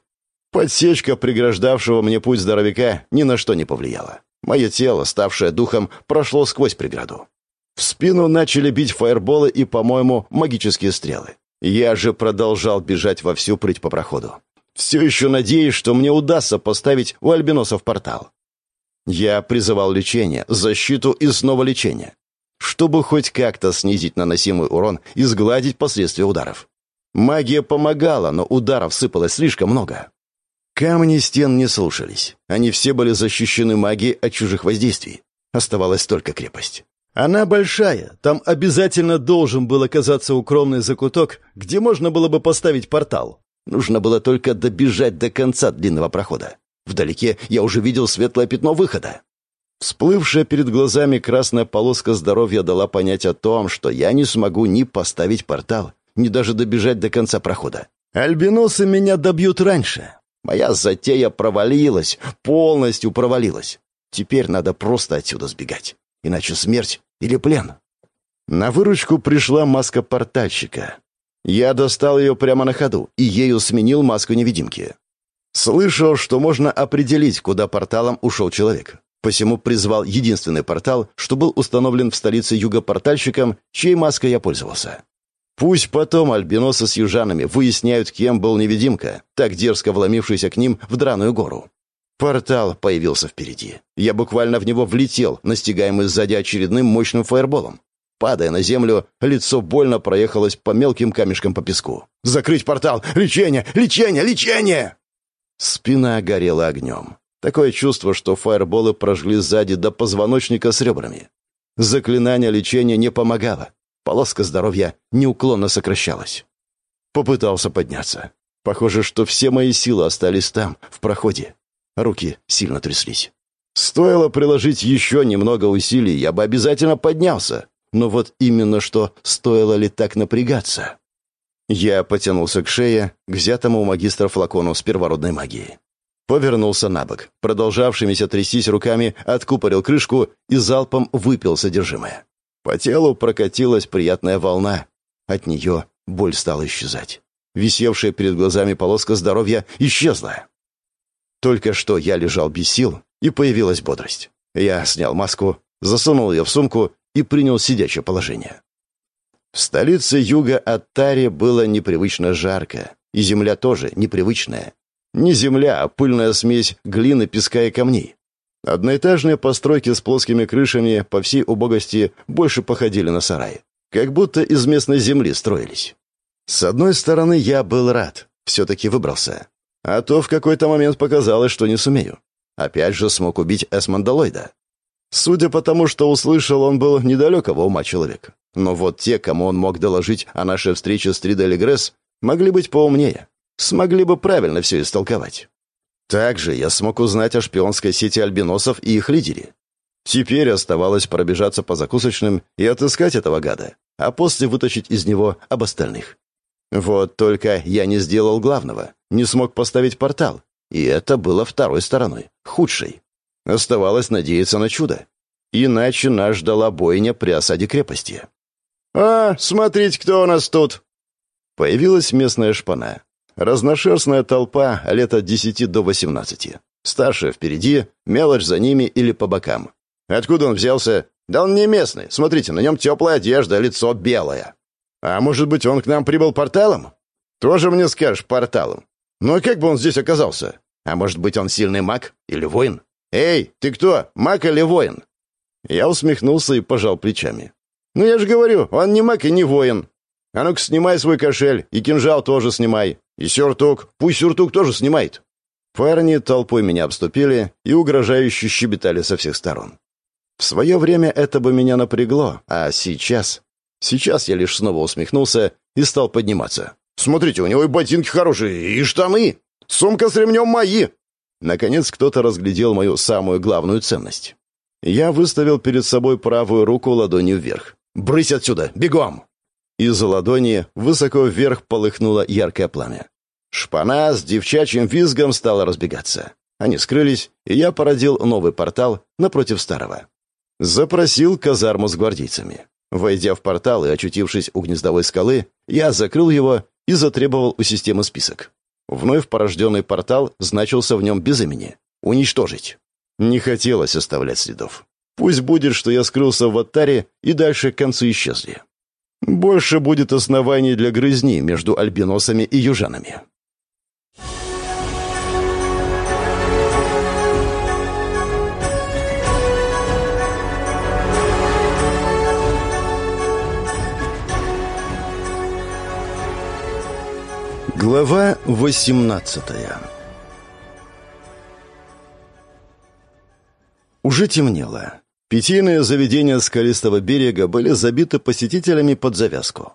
Speaker 1: Подсечка преграждавшего мне путь здоровяка ни на что не повлияла. Мое тело, ставшее духом, прошло сквозь преграду. В спину начали бить фаерболы и, по-моему, магические стрелы. Я же продолжал бежать во всю прыть по проходу. Все еще надеюсь, что мне удастся поставить у альбиносов портал. Я призывал лечение, защиту и снова лечение чтобы хоть как-то снизить наносимый урон и сгладить последствия ударов. Магия помогала, но ударов сыпалось слишком много. Камни стен не слушались. Они все были защищены магией от чужих воздействий. Оставалась только крепость. Она большая, там обязательно должен был оказаться укромный закуток, где можно было бы поставить портал. Нужно было только добежать до конца длинного прохода. Вдалеке я уже видел светлое пятно выхода. Всплывшая перед глазами красная полоска здоровья дала понять о том, что я не смогу ни поставить портал, ни даже добежать до конца прохода. Альбиносы меня добьют раньше. Моя затея провалилась, полностью провалилась. Теперь надо просто отсюда сбегать. Иначе смерть или плен. На выручку пришла маска портальщика. Я достал ее прямо на ходу и ею сменил маску невидимки. Слышал, что можно определить, куда порталом ушел человек. Посему призвал единственный портал, что был установлен в столице юга портальщиком, чьей маской я пользовался. Пусть потом альбиносы с южанами выясняют, кем был невидимка, так дерзко вломившийся к ним в драную гору. Портал появился впереди. Я буквально в него влетел, настигаемый сзади очередным мощным фаерболом. Падая на землю, лицо больно проехалось по мелким камешкам по песку. «Закрыть портал! Лечение! Лечение! Лечение!» Спина горела огнем. Такое чувство, что фаерболы прожгли сзади до позвоночника с ребрами. Заклинание лечения не помогало. Полоска здоровья неуклонно сокращалась. Попытался подняться. Похоже, что все мои силы остались там, в проходе. Руки сильно тряслись. Стоило приложить еще немного усилий, я бы обязательно поднялся. Но вот именно что, стоило ли так напрягаться? Я потянулся к шее, к взятому у магистра флакону с первородной магией. Повернулся на бок, продолжавшимися трястись руками, откупорил крышку и залпом выпил содержимое. По телу прокатилась приятная волна. От нее боль стала исчезать. Висевшая перед глазами полоска здоровья исчезла. Только что я лежал без сил, и появилась бодрость. Я снял маску, засунул ее в сумку и принял сидячее положение. В столице юга Аттари было непривычно жарко, и земля тоже непривычная. Не земля, а пыльная смесь глины, песка и камней. Одноэтажные постройки с плоскими крышами по всей убогости больше походили на сараи. Как будто из местной земли строились. С одной стороны, я был рад. Все-таки выбрался. А то в какой-то момент показалось, что не сумею. Опять же смог убить Эсмонда Ллойда. Судя по тому, что услышал, он был недалекого ума человек. Но вот те, кому он мог доложить о нашей встрече с Тридель Гресс, могли быть поумнее смогли бы правильно все истолковать. Также я смог узнать о шпионской сети альбиносов и их лидере. Теперь оставалось пробежаться по закусочным и отыскать этого гада, а после вытащить из него об остальных. Вот только я не сделал главного, не смог поставить портал, и это было второй стороной, худшей. Оставалось надеяться на чудо. Иначе нас ждала бойня при осаде крепости. «А, смотрите, кто у нас тут!» Появилась местная шпана, Разношерстная толпа лет от 10 до 18. Старшая впереди, мелочь за ними или по бокам. Откуда он взялся? Да он не местный. Смотрите, на нем теплая одежда, лицо белое. А может быть, он к нам прибыл порталом? Тоже мне скажешь, порталом. Ну а как бы он здесь оказался? А может быть, он сильный маг или воин?
Speaker 2: «Эй, ты кто, маг или воин?»
Speaker 1: Я усмехнулся и пожал плечами.
Speaker 2: «Ну я же говорю, он не маг и не воин. А ну-ка снимай свой кошель, и кинжал тоже снимай. И сюртук, пусть сюртук тоже снимает».
Speaker 1: Парни толпой меня обступили и угрожающе щебетали со всех сторон. В свое время это бы меня напрягло, а сейчас... Сейчас я лишь снова усмехнулся и стал подниматься.
Speaker 2: «Смотрите, у него и ботинки хорошие, и штаны. Сумка с ремнем мои».
Speaker 1: Наконец кто-то разглядел мою самую главную ценность. Я выставил перед собой правую руку ладонью вверх.
Speaker 2: «Брысь отсюда! Бегом!»
Speaker 1: Из-за ладони высоко вверх полыхнуло яркое пламя. Шпана с девчачьим визгом стала разбегаться. Они скрылись, и я породил новый портал напротив старого. Запросил казарму с гвардейцами. Войдя в портал и очутившись у гнездовой скалы, я закрыл его и затребовал у системы список. Вновь порожденный портал значился в нем без имени. «Уничтожить». Не хотелось оставлять следов. Пусть будет, что я скрылся в Аттаре, и дальше концы исчезли. Больше будет оснований для грызни между альбиносами и южанами. Глава 18 Уже темнело. Питейные заведения скалистого берега были забиты посетителями под завязку.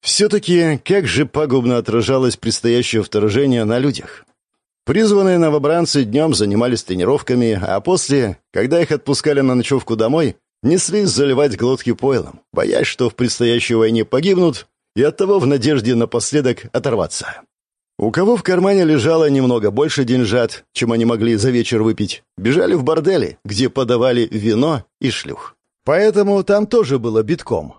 Speaker 1: Все-таки как же пагубно отражалось предстоящее вторжение на людях. Призванные новобранцы днем занимались тренировками, а после, когда их отпускали на ночевку домой, неслись заливать глотки пойлом, боясь, что в предстоящей войне погибнут, и оттого в надежде напоследок оторваться. У кого в кармане лежало немного больше деньжат, чем они могли за вечер выпить, бежали в бордели, где подавали вино и шлюх. Поэтому там тоже было битком.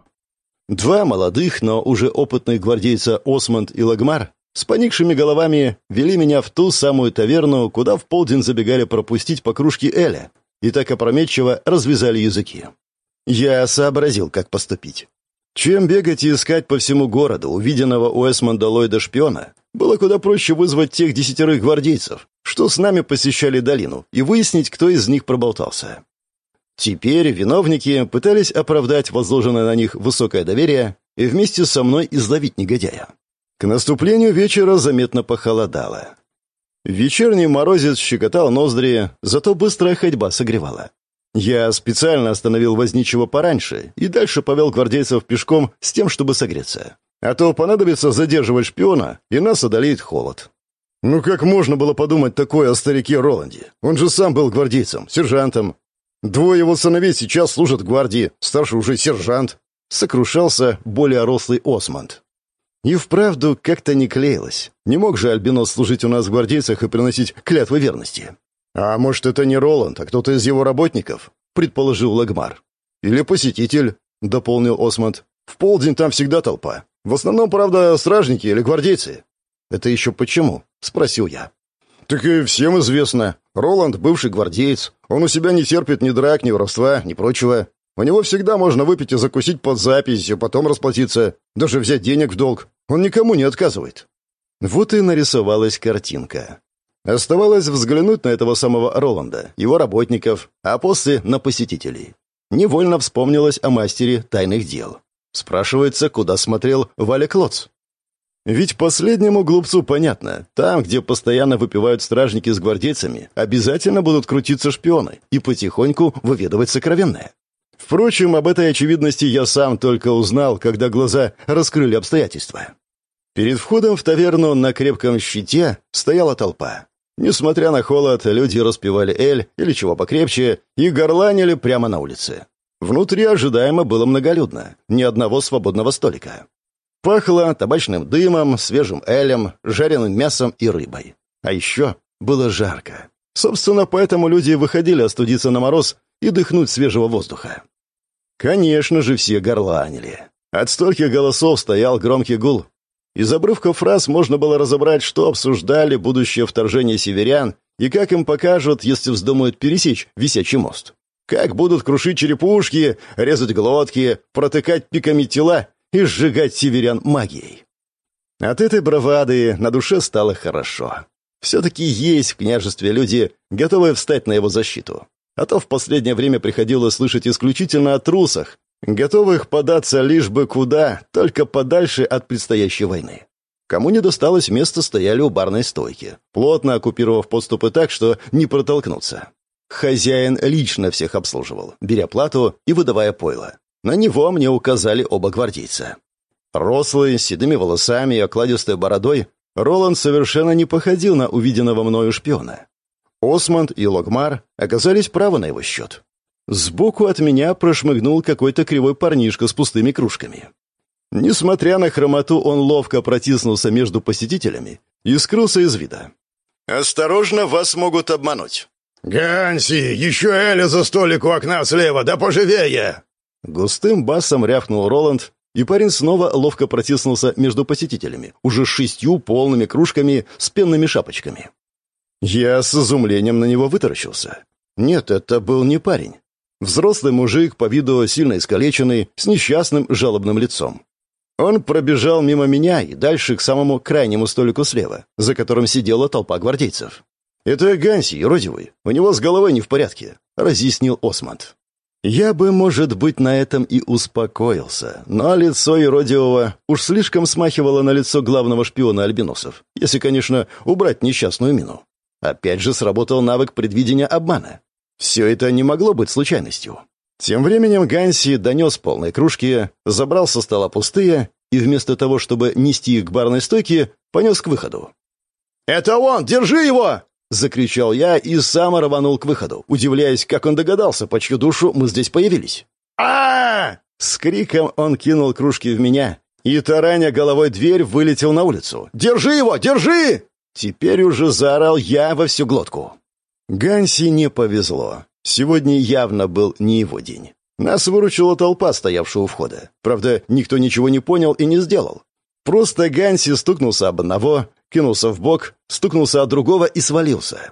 Speaker 1: Два молодых, но уже опытных гвардейца Осмонд и Лагмар с поникшими головами вели меня в ту самую таверну, куда в полдень забегали пропустить по кружке Эля, и так опрометчиво развязали языки. Я сообразил, как поступить. Чем бегать и искать по всему городу увиденного у Эсмонда Ллойда шпиона, было куда проще вызвать тех десятерых гвардейцев, что с нами посещали долину, и выяснить, кто из них проболтался. Теперь виновники пытались оправдать возложенное на них высокое доверие и вместе со мной изловить негодяя. К наступлению вечера заметно похолодало. Вечерний морозец щекотал ноздри, зато быстрая ходьба согревала. Я специально остановил возничего пораньше и дальше повел гвардейцев пешком с тем, чтобы согреться. А то понадобится задерживать шпиона, и нас одолеет холод. Ну как можно было подумать такое о старике Роланде? Он же сам был гвардейцем, сержантом. Двое его сыновей сейчас служат в гвардии, старший уже сержант. Сокрушался более рослый Осмонд. И вправду как-то не клеилось. Не мог же Альбинос служить у нас в гвардейцах и приносить клятвы верности. «А может, это не Роланд, а кто-то из его работников?» — предположил Лагмар. «Или посетитель», — дополнил Осмонд. «В полдень там всегда толпа. В основном, правда, стражники или гвардейцы». «Это еще почему?» — спросил я. «Так и всем известно. Роланд — бывший гвардеец. Он у себя не терпит ни драк, ни воровства, ни прочего. У него всегда можно выпить и закусить под запись, а потом расплатиться, даже взять денег в долг. Он никому не отказывает». Вот и нарисовалась картинка. Оставалось взглянуть на этого самого Роланда, его работников, а после на посетителей. Невольно вспомнилось о мастере тайных дел. Спрашивается, куда смотрел Валя Клоц. Ведь последнему глупцу понятно, там, где постоянно выпивают стражники с гвардейцами, обязательно будут крутиться шпионы и потихоньку выведывать сокровенное. Впрочем, об этой очевидности я сам только узнал, когда глаза раскрыли обстоятельства. Перед входом в таверну на крепком щите стояла толпа. Несмотря на холод, люди распивали эль или чего покрепче и горланили прямо на улице. Внутри ожидаемо было многолюдно, ни одного свободного столика. Пахло табачным дымом, свежим элем, жареным мясом и рыбой. А еще было жарко. Собственно, поэтому люди выходили остудиться на мороз и дыхнуть свежего воздуха. Конечно же, все горланили. От стольких голосов стоял громкий гул, из обрывков фраз можно было разобрать, что обсуждали будущее вторжение северян и как им покажут, если вздумают пересечь висячий мост. Как будут крушить черепушки, резать глотки, протыкать пиками тела и сжигать северян магией. От этой бравады на душе стало хорошо. Все-таки есть в княжестве люди, готовые встать на его защиту. А то в последнее время приходилось слышать исключительно о трусах, готовых податься лишь бы куда, только подальше от предстоящей войны. Кому не досталось места, стояли у барной стойки, плотно оккупировав подступы так, что не протолкнуться. Хозяин лично всех обслуживал, беря плату и выдавая пойло. На него мне указали оба гвардейца. Рослый, с седыми волосами и окладистой бородой, Роланд совершенно не походил на увиденного мною шпиона. Осмонд и Логмар оказались правы на его счет. Сбоку от меня прошмыгнул какой-то кривой парнишка с пустыми кружками. Несмотря на хромоту, он ловко протиснулся между посетителями и скрылся из вида. «Осторожно, вас могут обмануть».
Speaker 2: «Ганси, еще Эля за столик у окна слева, да поживее!»
Speaker 1: Густым басом рявкнул Роланд, и парень снова ловко протиснулся между посетителями, уже шестью полными кружками с пенными шапочками. Я с изумлением на него вытаращился. Нет, это был не парень. Взрослый мужик, по виду сильно искалеченный, с несчастным жалобным лицом. Он пробежал мимо меня и дальше к самому крайнему столику слева, за которым сидела толпа гвардейцев. «Это Ганси, юродивый. У него с головой не в порядке», — разъяснил Осмонд. Я бы, может быть, на этом и успокоился, но лицо юродивого уж слишком смахивало на лицо главного шпиона альбиносов, если, конечно, убрать несчастную мину. Опять же сработал навык предвидения обмана. Все это не могло быть случайностью. Тем временем Ганси донес полные кружки, забрал со стола пустые и вместо того, чтобы нести их к барной стойке, понес к выходу. «Это он! Держи его!» Закричал я и сам рванул к выходу, удивляясь, как он догадался, по чью душу мы здесь появились. а С криком он кинул кружки в меня, и, тараня головой дверь, вылетел на улицу. «Держи его! Держи!» Теперь уже заорал я во всю глотку. Ганси не повезло. Сегодня явно был не его день. Нас выручила толпа, стоявшая у входа. Правда, никто ничего не понял и не сделал. Просто Ганси стукнулся об одного, кинулся в бок, стукнулся от другого и свалился.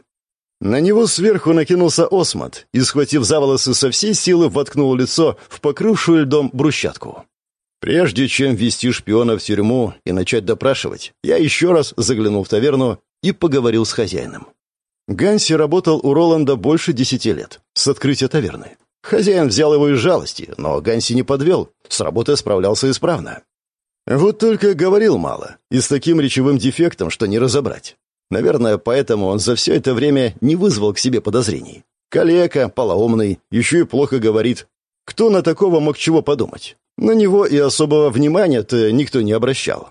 Speaker 1: На него сверху накинулся осмот и, схватив за волосы со всей силы, воткнул лицо в покрывшую льдом брусчатку. Прежде чем ввести шпиона в тюрьму и начать допрашивать, я еще раз заглянул в таверну и поговорил с хозяином. Ганси работал у Роланда больше десяти лет, с открытия таверны. Хозяин взял его из жалости, но Ганси не подвел, с работой справлялся исправно. Вот только говорил мало, и с таким речевым дефектом, что не разобрать. Наверное, поэтому он за все это время не вызвал к себе подозрений. Калека, полоумный, еще и плохо говорит. Кто на такого мог чего подумать? На него и особого внимания-то никто не обращал.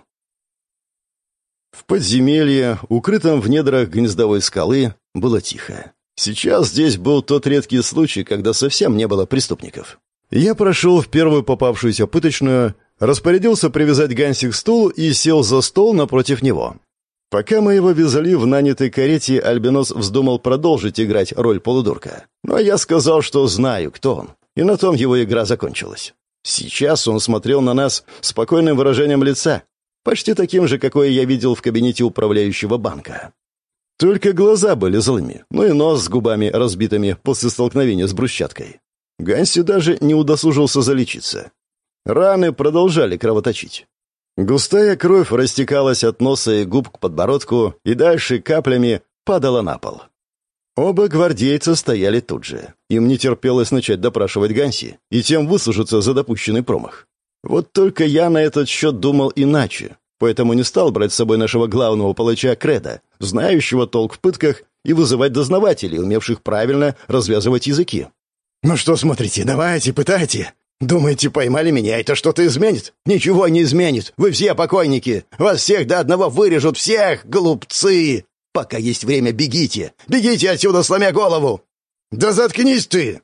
Speaker 1: В подземелье, укрытом в недрах гнездовой скалы, было тихо. Сейчас здесь был тот редкий случай, когда совсем не было преступников. Я прошел в первую попавшуюся пыточную, распорядился привязать Ганси к стулу и сел за стол напротив него. Пока мы его везли в нанятой карете, Альбинос вздумал продолжить играть роль полудурка. Но я сказал, что знаю, кто он. И на том его игра закончилась. Сейчас он смотрел на нас спокойным выражением лица, почти таким же, какое я видел в кабинете управляющего банка. Только глаза были злыми, ну и нос с губами разбитыми после столкновения с брусчаткой. Ганси даже не удосужился залечиться. Раны продолжали кровоточить. Густая кровь растекалась от носа и губ к подбородку и дальше каплями падала на пол. Оба гвардейца стояли тут же. Им не терпелось начать допрашивать Ганси и тем выслужиться за допущенный промах. Вот только я на этот счет думал иначе, поэтому не стал брать с собой нашего главного палача Креда, знающего толк в пытках и вызывать дознавателей, умевших правильно развязывать языки.
Speaker 2: «Ну что смотрите, давайте, пытайте!» «Думаете, поймали меня, это что-то изменит?» «Ничего не изменит! Вы все покойники! Вас всех до одного вырежут! Всех, глупцы! Пока есть время, бегите! Бегите отсюда, сломя голову!» «Да заткнись ты!»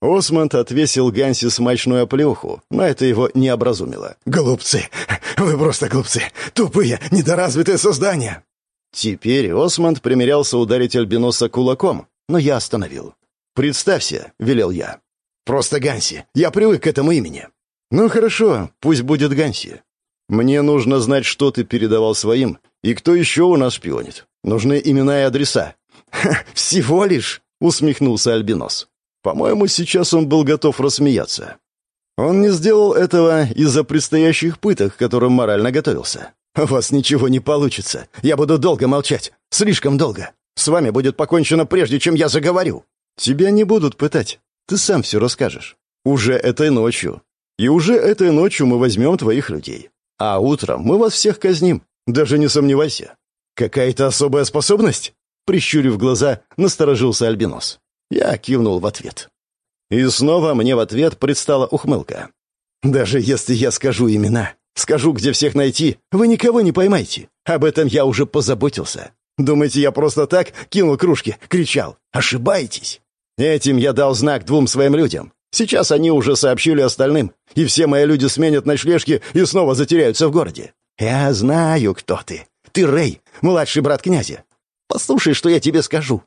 Speaker 1: Осмонд отвесил Ганси смачную оплеуху, но это его не образумило.
Speaker 2: «Глупцы! Вы просто глупцы! Тупые, недоразвитые создания!»
Speaker 1: Теперь Осмонд примерялся ударить Альбиноса кулаком, но я остановил. «Представься», — велел я.
Speaker 2: Просто Ганси. Я привык к этому имени».
Speaker 1: «Ну хорошо, пусть будет Ганси. Мне нужно знать, что ты передавал своим, и кто еще у нас шпионит. Нужны имена и адреса».
Speaker 2: Ха, «Всего лишь?» — усмехнулся Альбинос.
Speaker 1: По-моему, сейчас он был готов рассмеяться. Он не сделал этого из-за предстоящих пыток, к которым морально готовился.
Speaker 2: У вас ничего не получится. Я буду долго молчать. Слишком долго. С вами будет покончено прежде, чем я заговорю. Тебя не будут пытать. Ты сам все расскажешь. Уже этой ночью. И уже этой ночью мы возьмем твоих людей. А утром мы вас всех казним. Даже не сомневайся. Какая-то особая способность? Прищурив глаза, насторожился Альбинос. Я кивнул в ответ. И снова мне в ответ предстала ухмылка. «Даже если я скажу имена, скажу, где всех найти, вы никого не поймаете. Об этом я уже позаботился. Думаете, я просто так кинул кружки, кричал? Ошибаетесь. Этим я дал знак двум своим людям. Сейчас они уже сообщили остальным, и все мои люди сменят ночлежки и снова затеряются в городе. Я знаю, кто ты. Ты Рэй, младший брат князя. Послушай, что я тебе скажу.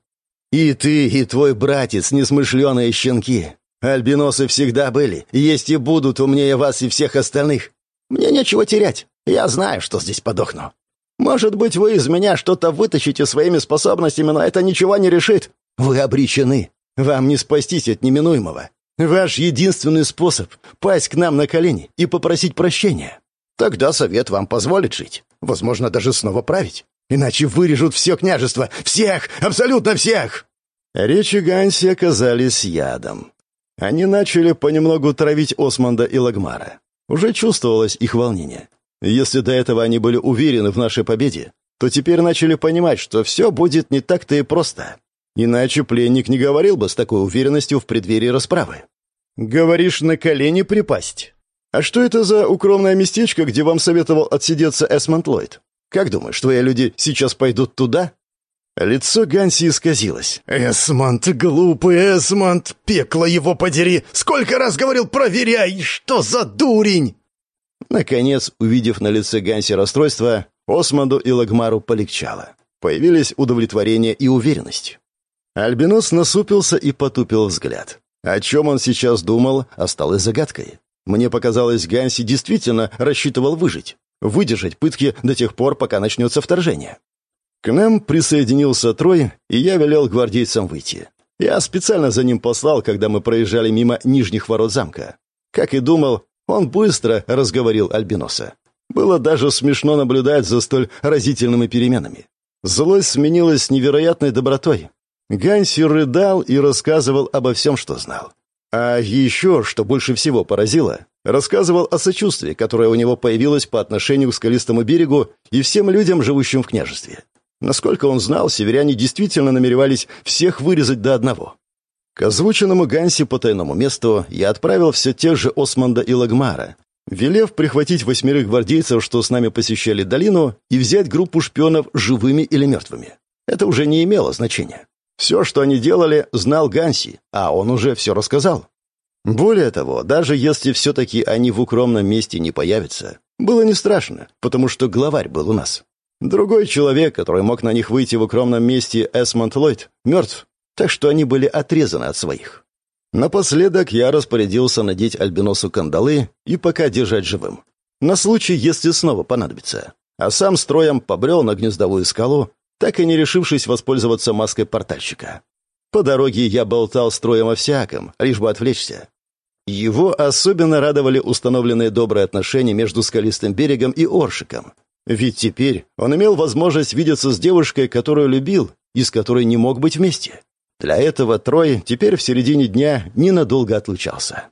Speaker 2: И ты, и твой братец, несмышленые щенки. Альбиносы всегда были, есть и будут умнее вас и всех остальных. Мне нечего терять. Я знаю, что здесь подохну. Может быть, вы из меня что-то вытащите своими способностями, но это ничего не решит. Вы обречены. Вам не спастись от неминуемого. Ваш единственный способ — пасть к нам на колени и попросить прощения. Тогда совет вам позволит жить. Возможно, даже снова править. Иначе вырежут все княжество. Всех! Абсолютно всех!» Речи Ганси оказались ядом. Они начали понемногу травить Османда и Лагмара. Уже чувствовалось их волнение. Если до этого они были уверены в нашей победе, то теперь начали понимать, что все будет не так-то и просто. Иначе пленник не говорил бы с такой уверенностью в преддверии расправы. «Говоришь, на колени припасть?» «А что это за укромное местечко, где вам советовал отсидеться Эсмонд Ллойд? Как думаешь, твои люди сейчас пойдут туда?» Лицо Ганси исказилось. «Эсмонт, глупый Эсмонт! Пекло его подери! Сколько раз говорил, проверяй! Что за дурень!» Наконец, увидев на лице Ганси расстройство, Османду и Лагмару полегчало. Появились удовлетворение и уверенность. Альбинос насупился и потупил взгляд. О чем он сейчас думал, осталось загадкой. Мне показалось, Ганси действительно рассчитывал выжить выдержать пытки до тех пор, пока начнется вторжение. К нам присоединился Трой, и я велел гвардейцам выйти. Я специально за ним послал, когда мы проезжали мимо нижних ворот замка. Как и думал, он быстро разговорил Альбиноса. Было даже смешно наблюдать за столь разительными переменами. Злость сменилась невероятной добротой. Ганси рыдал и рассказывал обо всем, что знал. А еще, что больше всего поразило, рассказывал о сочувствии, которое у него появилось по отношению к скалистому берегу и всем людям, живущим в княжестве. Насколько он знал, северяне действительно намеревались всех вырезать до одного. К озвученному Ганси по тайному месту я отправил все тех же Османда и Лагмара, велев прихватить восьмерых гвардейцев, что с нами посещали долину, и взять группу шпионов живыми или мертвыми. Это уже не имело значения. Все, что они делали, знал Ганси, а он уже все рассказал. Более того, даже если все-таки они в укромном месте не появятся, было не страшно, потому что главарь был у нас. Другой человек, который мог на них выйти в укромном месте, Эсмонд Ллойд, мертв, так что они были отрезаны от своих. Напоследок я распорядился надеть Альбиносу кандалы и пока держать живым. На случай, если снова понадобится. А сам строем побрел на гнездовую скалу, так и не решившись воспользоваться маской портальщика. По дороге я болтал строем о всяком, лишь бы отвлечься. Его особенно радовали установленные добрые отношения между скалистым берегом и Оршиком. Ведь теперь он имел возможность видеться с девушкой, которую любил и с которой не мог быть вместе. Для этого Трой теперь в середине дня ненадолго отлучался.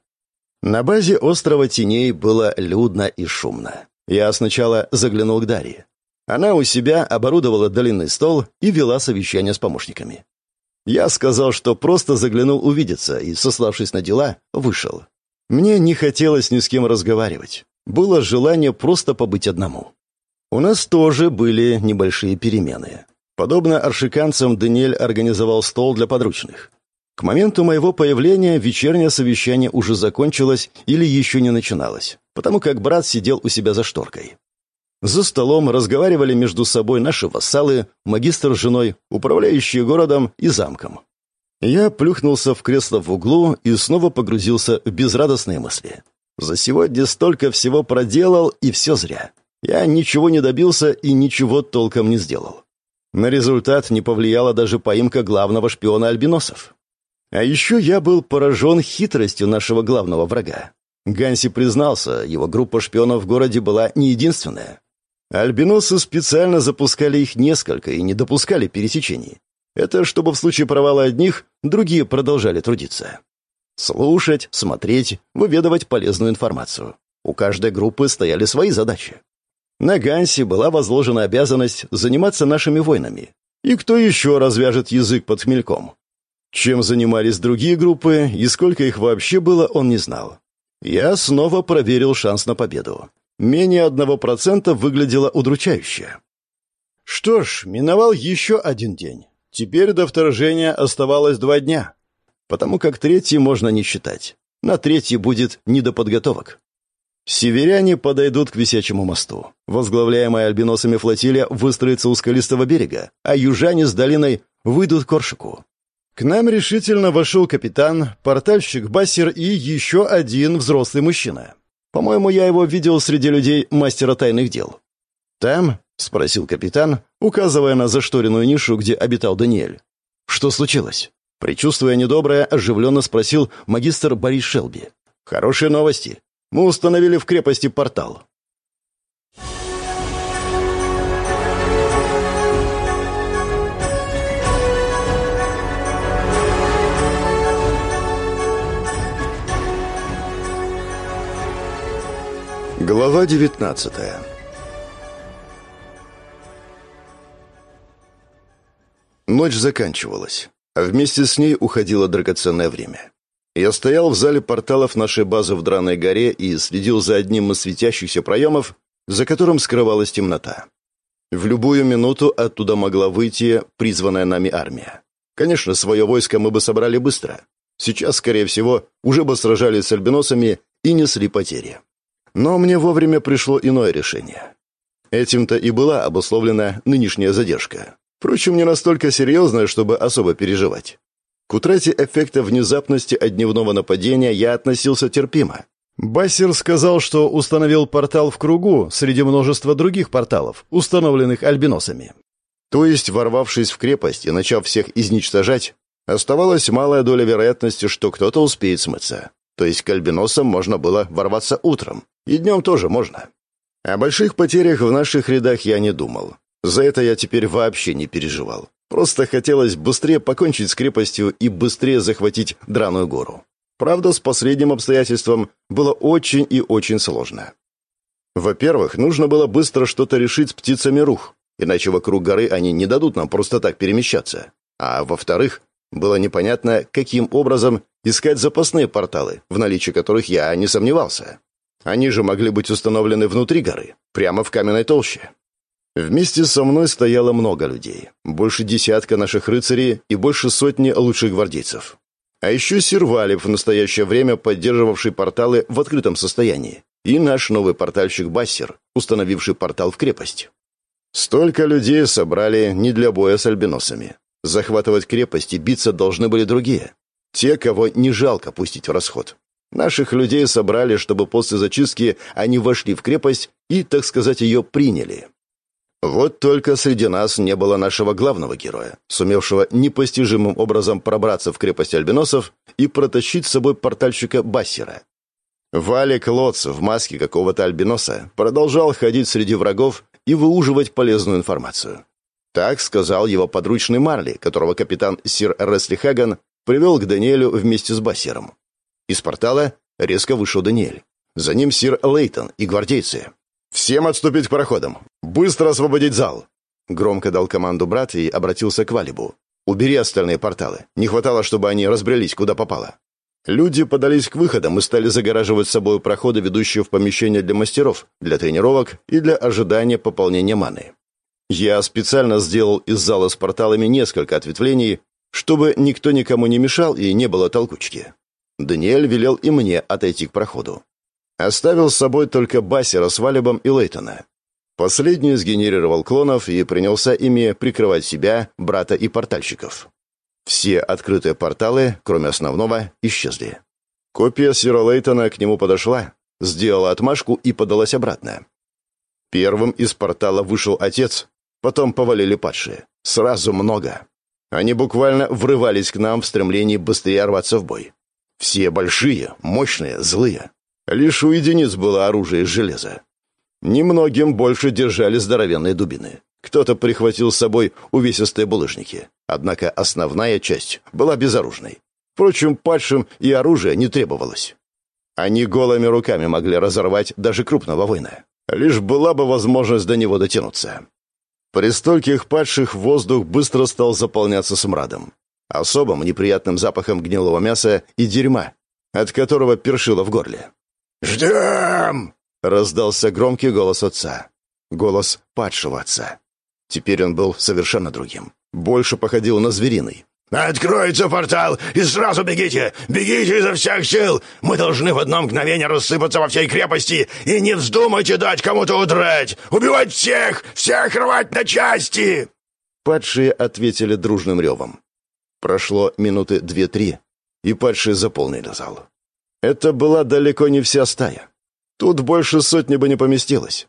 Speaker 2: На базе острова Теней было людно и шумно. Я сначала заглянул к Дарье. Она у себя оборудовала длинный стол и вела совещание с помощниками. Я сказал, что просто заглянул увидеться, и, сославшись на дела, вышел. Мне не хотелось ни с кем разговаривать. Было желание просто побыть одному. У нас тоже были небольшие перемены. Подобно аршиканцам, Даниэль организовал стол для подручных. К моменту моего появления вечернее совещание уже закончилось или еще не начиналось, потому как брат сидел у себя за шторкой. За столом разговаривали между собой наши вассалы, магистр с женой, управляющие городом и замком. Я плюхнулся в кресло в углу и снова погрузился в безрадостные мысли. За сегодня столько всего проделал, и все зря. Я ничего не добился и ничего толком не сделал. На результат не повлияла даже поимка главного шпиона альбиносов. А еще я был поражен хитростью нашего главного врага. Ганси признался, его группа шпионов в городе была не единственная.
Speaker 1: Альбиносы специально запускали их несколько и не допускали пересечений. Это чтобы в случае провала одних, другие продолжали трудиться. Слушать, смотреть, выведывать полезную информацию. У каждой группы стояли свои задачи. На Гансе была возложена обязанность заниматься нашими войнами. И кто еще развяжет язык под хмельком? Чем занимались другие группы и сколько их вообще было, он не знал. Я снова проверил шанс на победу. Менее одного процента выглядело удручающе. Что ж, миновал еще один день. Теперь до вторжения оставалось два дня. Потому как третий можно не считать. На третий будет недоподготовок. Северяне подойдут к висячему мосту. Возглавляемая альбиносами флотилия выстроится у скалистого берега, а южане с долиной выйдут к Коршику. К нам решительно вошел капитан, портальщик Бассер и еще один взрослый мужчина. По-моему, я его видел среди людей мастера тайных дел. «Там?» — спросил капитан, указывая на зашторенную нишу, где обитал Даниэль. «Что случилось?» Причувствуя недоброе, оживленно спросил магистр Борис Шелби. «Хорошие новости. Мы установили в крепости портал. Глава 19 Ночь заканчивалась, а вместе с ней уходило драгоценное время. Я стоял в зале порталов нашей базы в Драной горе и следил за одним из светящихся проемов, за которым скрывалась темнота. В любую минуту оттуда могла выйти призванная нами армия. Конечно, свое войско мы бы собрали быстро. Сейчас, скорее всего, уже бы сражались с альбиносами и несли потери. Но мне вовремя пришло иное решение. Этим-то и была обусловлена нынешняя задержка. Впрочем, не настолько серьезная, чтобы особо переживать. К утрате эффекта внезапности от дневного нападения я относился терпимо. Бассер сказал, что установил портал в кругу среди множества других порталов, установленных альбиносами. То есть, ворвавшись в крепость и начав всех изничтожать, оставалась малая доля вероятности, что кто-то успеет смыться. То есть к альбиносам можно было ворваться утром, и днем тоже можно. О больших потерях в наших рядах я не думал. За это я теперь вообще не переживал. Просто хотелось быстрее покончить с крепостью и быстрее захватить Драную гору. Правда, с последним обстоятельством было очень и очень сложно. Во-первых, нужно было быстро что-то решить с птицами рух, иначе вокруг горы они не дадут нам просто так перемещаться. А во-вторых, было непонятно, каким образом искать запасные порталы, в наличии которых я не сомневался. Они же могли быть установлены внутри горы, прямо в каменной толще. Вместе со мной стояло много людей. Больше десятка наших рыцарей и больше сотни лучших гвардейцев. А еще Сервалев, в настоящее время поддерживавший порталы в открытом состоянии. И наш новый портальщик Бассер, установивший портал в крепость. Столько людей собрали не для боя с альбиносами. Захватывать крепость и биться должны были другие. Те, кого не жалко пустить в расход. Наших людей собрали, чтобы после зачистки они вошли в крепость и, так сказать, ее приняли. Вот только среди нас не было нашего главного героя, сумевшего непостижимым образом пробраться в крепость альбиносов и протащить с собой портальщика Бассера. Валик Лоц в маске какого-то альбиноса продолжал ходить среди врагов и выуживать полезную информацию. Так сказал его подручный Марли, которого капитан Сир Ресли Хаган привел к Даниэлю вместе с Бассером. Из портала резко вышел Даниэль. За ним Сир Лейтон и гвардейцы. «Всем отступить к проходам! Быстро освободить зал!» Громко дал команду брат и обратился к Валибу. «Убери остальные порталы. Не хватало, чтобы они разбрелись, куда попало». Люди подались к выходам и стали загораживать собой проходы, ведущие в помещение для мастеров, для тренировок и для ожидания пополнения маны. Я специально сделал из зала с порталами несколько ответвлений, чтобы никто никому не мешал и не было толкучки. Даниэль велел и мне отойти к проходу. Оставил с собой только Бассера с Валебом и Лейтона. Последний сгенерировал клонов и принялся ими прикрывать себя, брата и портальщиков. Все открытые порталы, кроме основного, исчезли. Копия Сира Лейтона к нему подошла, сделала отмашку и подалась обратно. Первым из портала вышел отец, потом повалили падшие. Сразу много. Они буквально врывались к нам в стремлении быстрее рваться в бой. Все большие, мощные, злые. Лишь у единиц было оружие из железа. Немногим больше держали здоровенные дубины. Кто-то прихватил с собой увесистые булыжники. Однако основная часть была безоружной. Впрочем, падшим и оружие не требовалось. Они голыми руками могли разорвать даже крупного воина. Лишь была бы возможность до него дотянуться. При стольких падших воздух быстро стал заполняться смрадом. Особым неприятным запахом гнилого мяса и дерьма, от которого першило в горле.
Speaker 2: «Ждем!»
Speaker 1: — раздался громкий голос отца. Голос падшего отца. Теперь он был совершенно другим. Больше походил на звериный.
Speaker 2: «Откроется портал, и сразу бегите! Бегите изо всех сил! Мы должны в одно мгновение рассыпаться во всей крепости, и не вздумайте дать кому-то удрать! Убивать всех! Всех рвать на части!»
Speaker 1: Падшие ответили дружным ревом. Прошло минуты две-три, и падшие заполнили зал. Это была далеко не вся стая. Тут больше сотни бы не поместилось.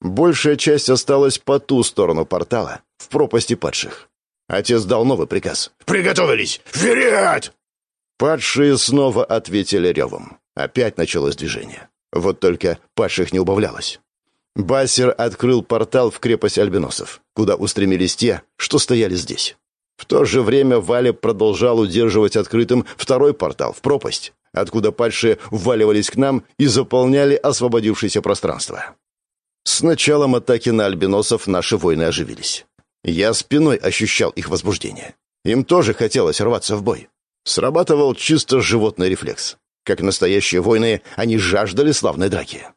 Speaker 1: Большая часть осталась по ту сторону портала, в пропасти падших. Отец дал новый приказ.
Speaker 2: «Приготовились! Вперед!»
Speaker 1: Падшие снова ответили ревом. Опять началось движение. Вот только падших не убавлялось. Бассер открыл портал в крепость альбиносов, куда устремились те, что стояли здесь. В то же время Валя продолжал удерживать открытым второй портал в пропасть, откуда падшие вваливались к нам и заполняли освободившееся пространство. С началом атаки на альбиносов наши воины оживились. Я спиной ощущал их возбуждение. Им тоже хотелось рваться в бой. Срабатывал чисто животный рефлекс. Как настоящие воины, они жаждали славной драки.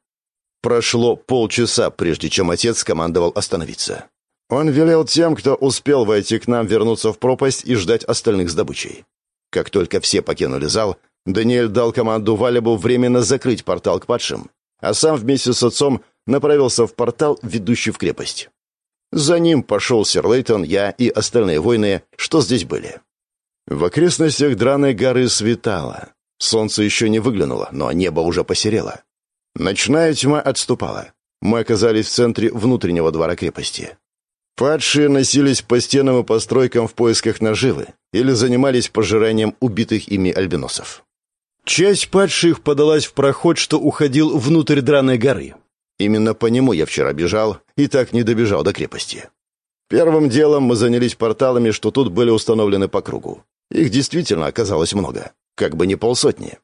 Speaker 1: Прошло полчаса, прежде чем отец командовал остановиться. Он велел тем, кто успел войти к нам, вернуться в пропасть и ждать остальных с добычей. Как только все покинули зал, Даниэль дал команду Валебу временно закрыть портал к падшим, а сам вместе с отцом направился в портал, ведущий в крепость. За ним пошел сэр Лейтон, я и остальные воины, что здесь были. В окрестностях Драной горы светало. Солнце еще не выглянуло, но небо уже посерело. Ночная тьма отступала. Мы оказались в центре внутреннего двора крепости. Падшие носились по стенам и постройкам в поисках наживы или занимались пожиранием убитых ими альбиносов. Часть падших подалась в проход, что уходил внутрь Драной горы. Именно по нему я вчера бежал и так не добежал до крепости. Первым делом мы занялись порталами, что тут были установлены по кругу. Их действительно оказалось много, как бы не полсотни.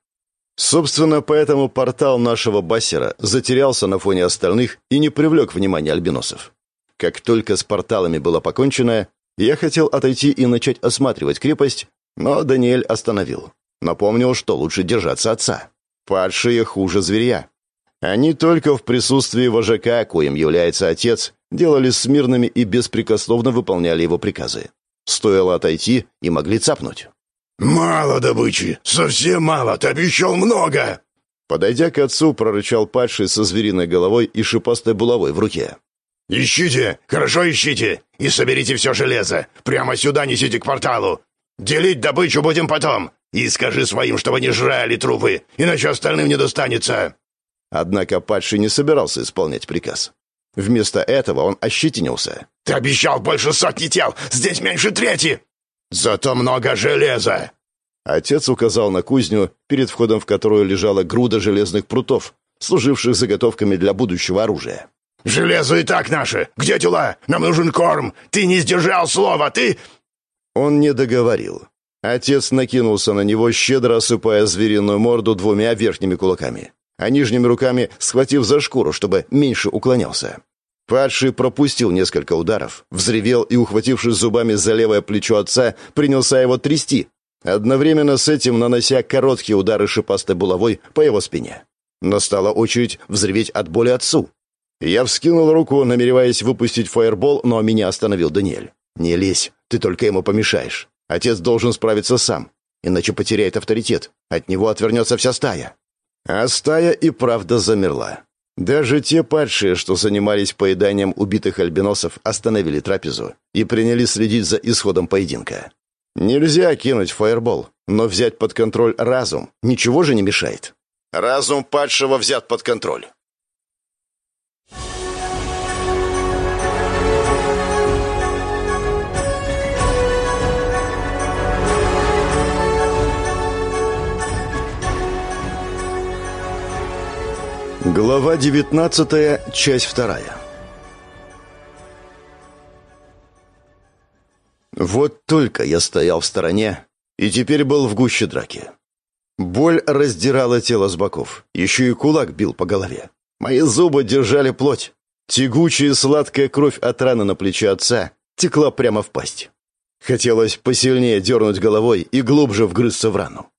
Speaker 1: Собственно, поэтому портал нашего бассера затерялся на фоне остальных и не привлек внимания альбиносов. Как только с порталами было покончено, я хотел отойти и начать осматривать крепость, но Даниэль остановил. Напомнил, что лучше держаться отца. Падшие хуже зверя. Они только в присутствии вожака, коим является отец, делали смирными и беспрекословно выполняли его приказы. Стоило отойти и могли цапнуть.
Speaker 2: «Мало добычи! Совсем мало! Ты обещал много!»
Speaker 1: Подойдя к отцу, прорычал падший со звериной головой и шипастой булавой в руке.
Speaker 2: «Ищите! Хорошо ищите! И соберите все железо! Прямо сюда несите к порталу! Делить добычу будем потом! И скажи своим, чтобы не жрали трупы, иначе остальным не достанется!»
Speaker 1: Однако падший не собирался исполнять приказ. Вместо этого он ощетинился.
Speaker 2: «Ты обещал больше сотни тел! Здесь меньше трети! Зато много железа!»
Speaker 1: Отец указал на кузню, перед входом в которую лежала груда железных прутов, служивших заготовками для будущего оружия.
Speaker 2: «Железо и так наше! Где тела? Нам нужен корм! Ты не сдержал слова! Ты...»
Speaker 1: Он не договорил. Отец накинулся на него, щедро осыпая звериную морду двумя верхними кулаками а нижними руками схватив за шкуру, чтобы меньше уклонялся. Падший пропустил несколько ударов, взревел и, ухватившись зубами за левое плечо отца, принялся его трясти, одновременно с этим нанося короткие удары шипастой булавой по его спине. Настала очередь взреветь от боли отцу. Я вскинул руку, намереваясь выпустить фаербол, но меня остановил Даниэль. «Не лезь, ты только ему помешаешь. Отец должен справиться сам, иначе потеряет авторитет. От него отвернется вся стая». А стая и правда замерла. Даже те падшие, что занимались поеданием убитых альбиносов, остановили трапезу и принялись следить за исходом поединка. Нельзя кинуть фаербол, но взять под контроль разум ничего же не мешает. Разум падшего взят под контроль. Глава 19, часть 2. Вот только я стоял в стороне и теперь был в гуще драки. Боль раздирала тело с боков, еще и кулак бил по голове. Мои зубы держали плоть. Тягучая сладкая кровь от раны на плече отца текла прямо в пасть. Хотелось посильнее дернуть головой и глубже вгрызться в рану.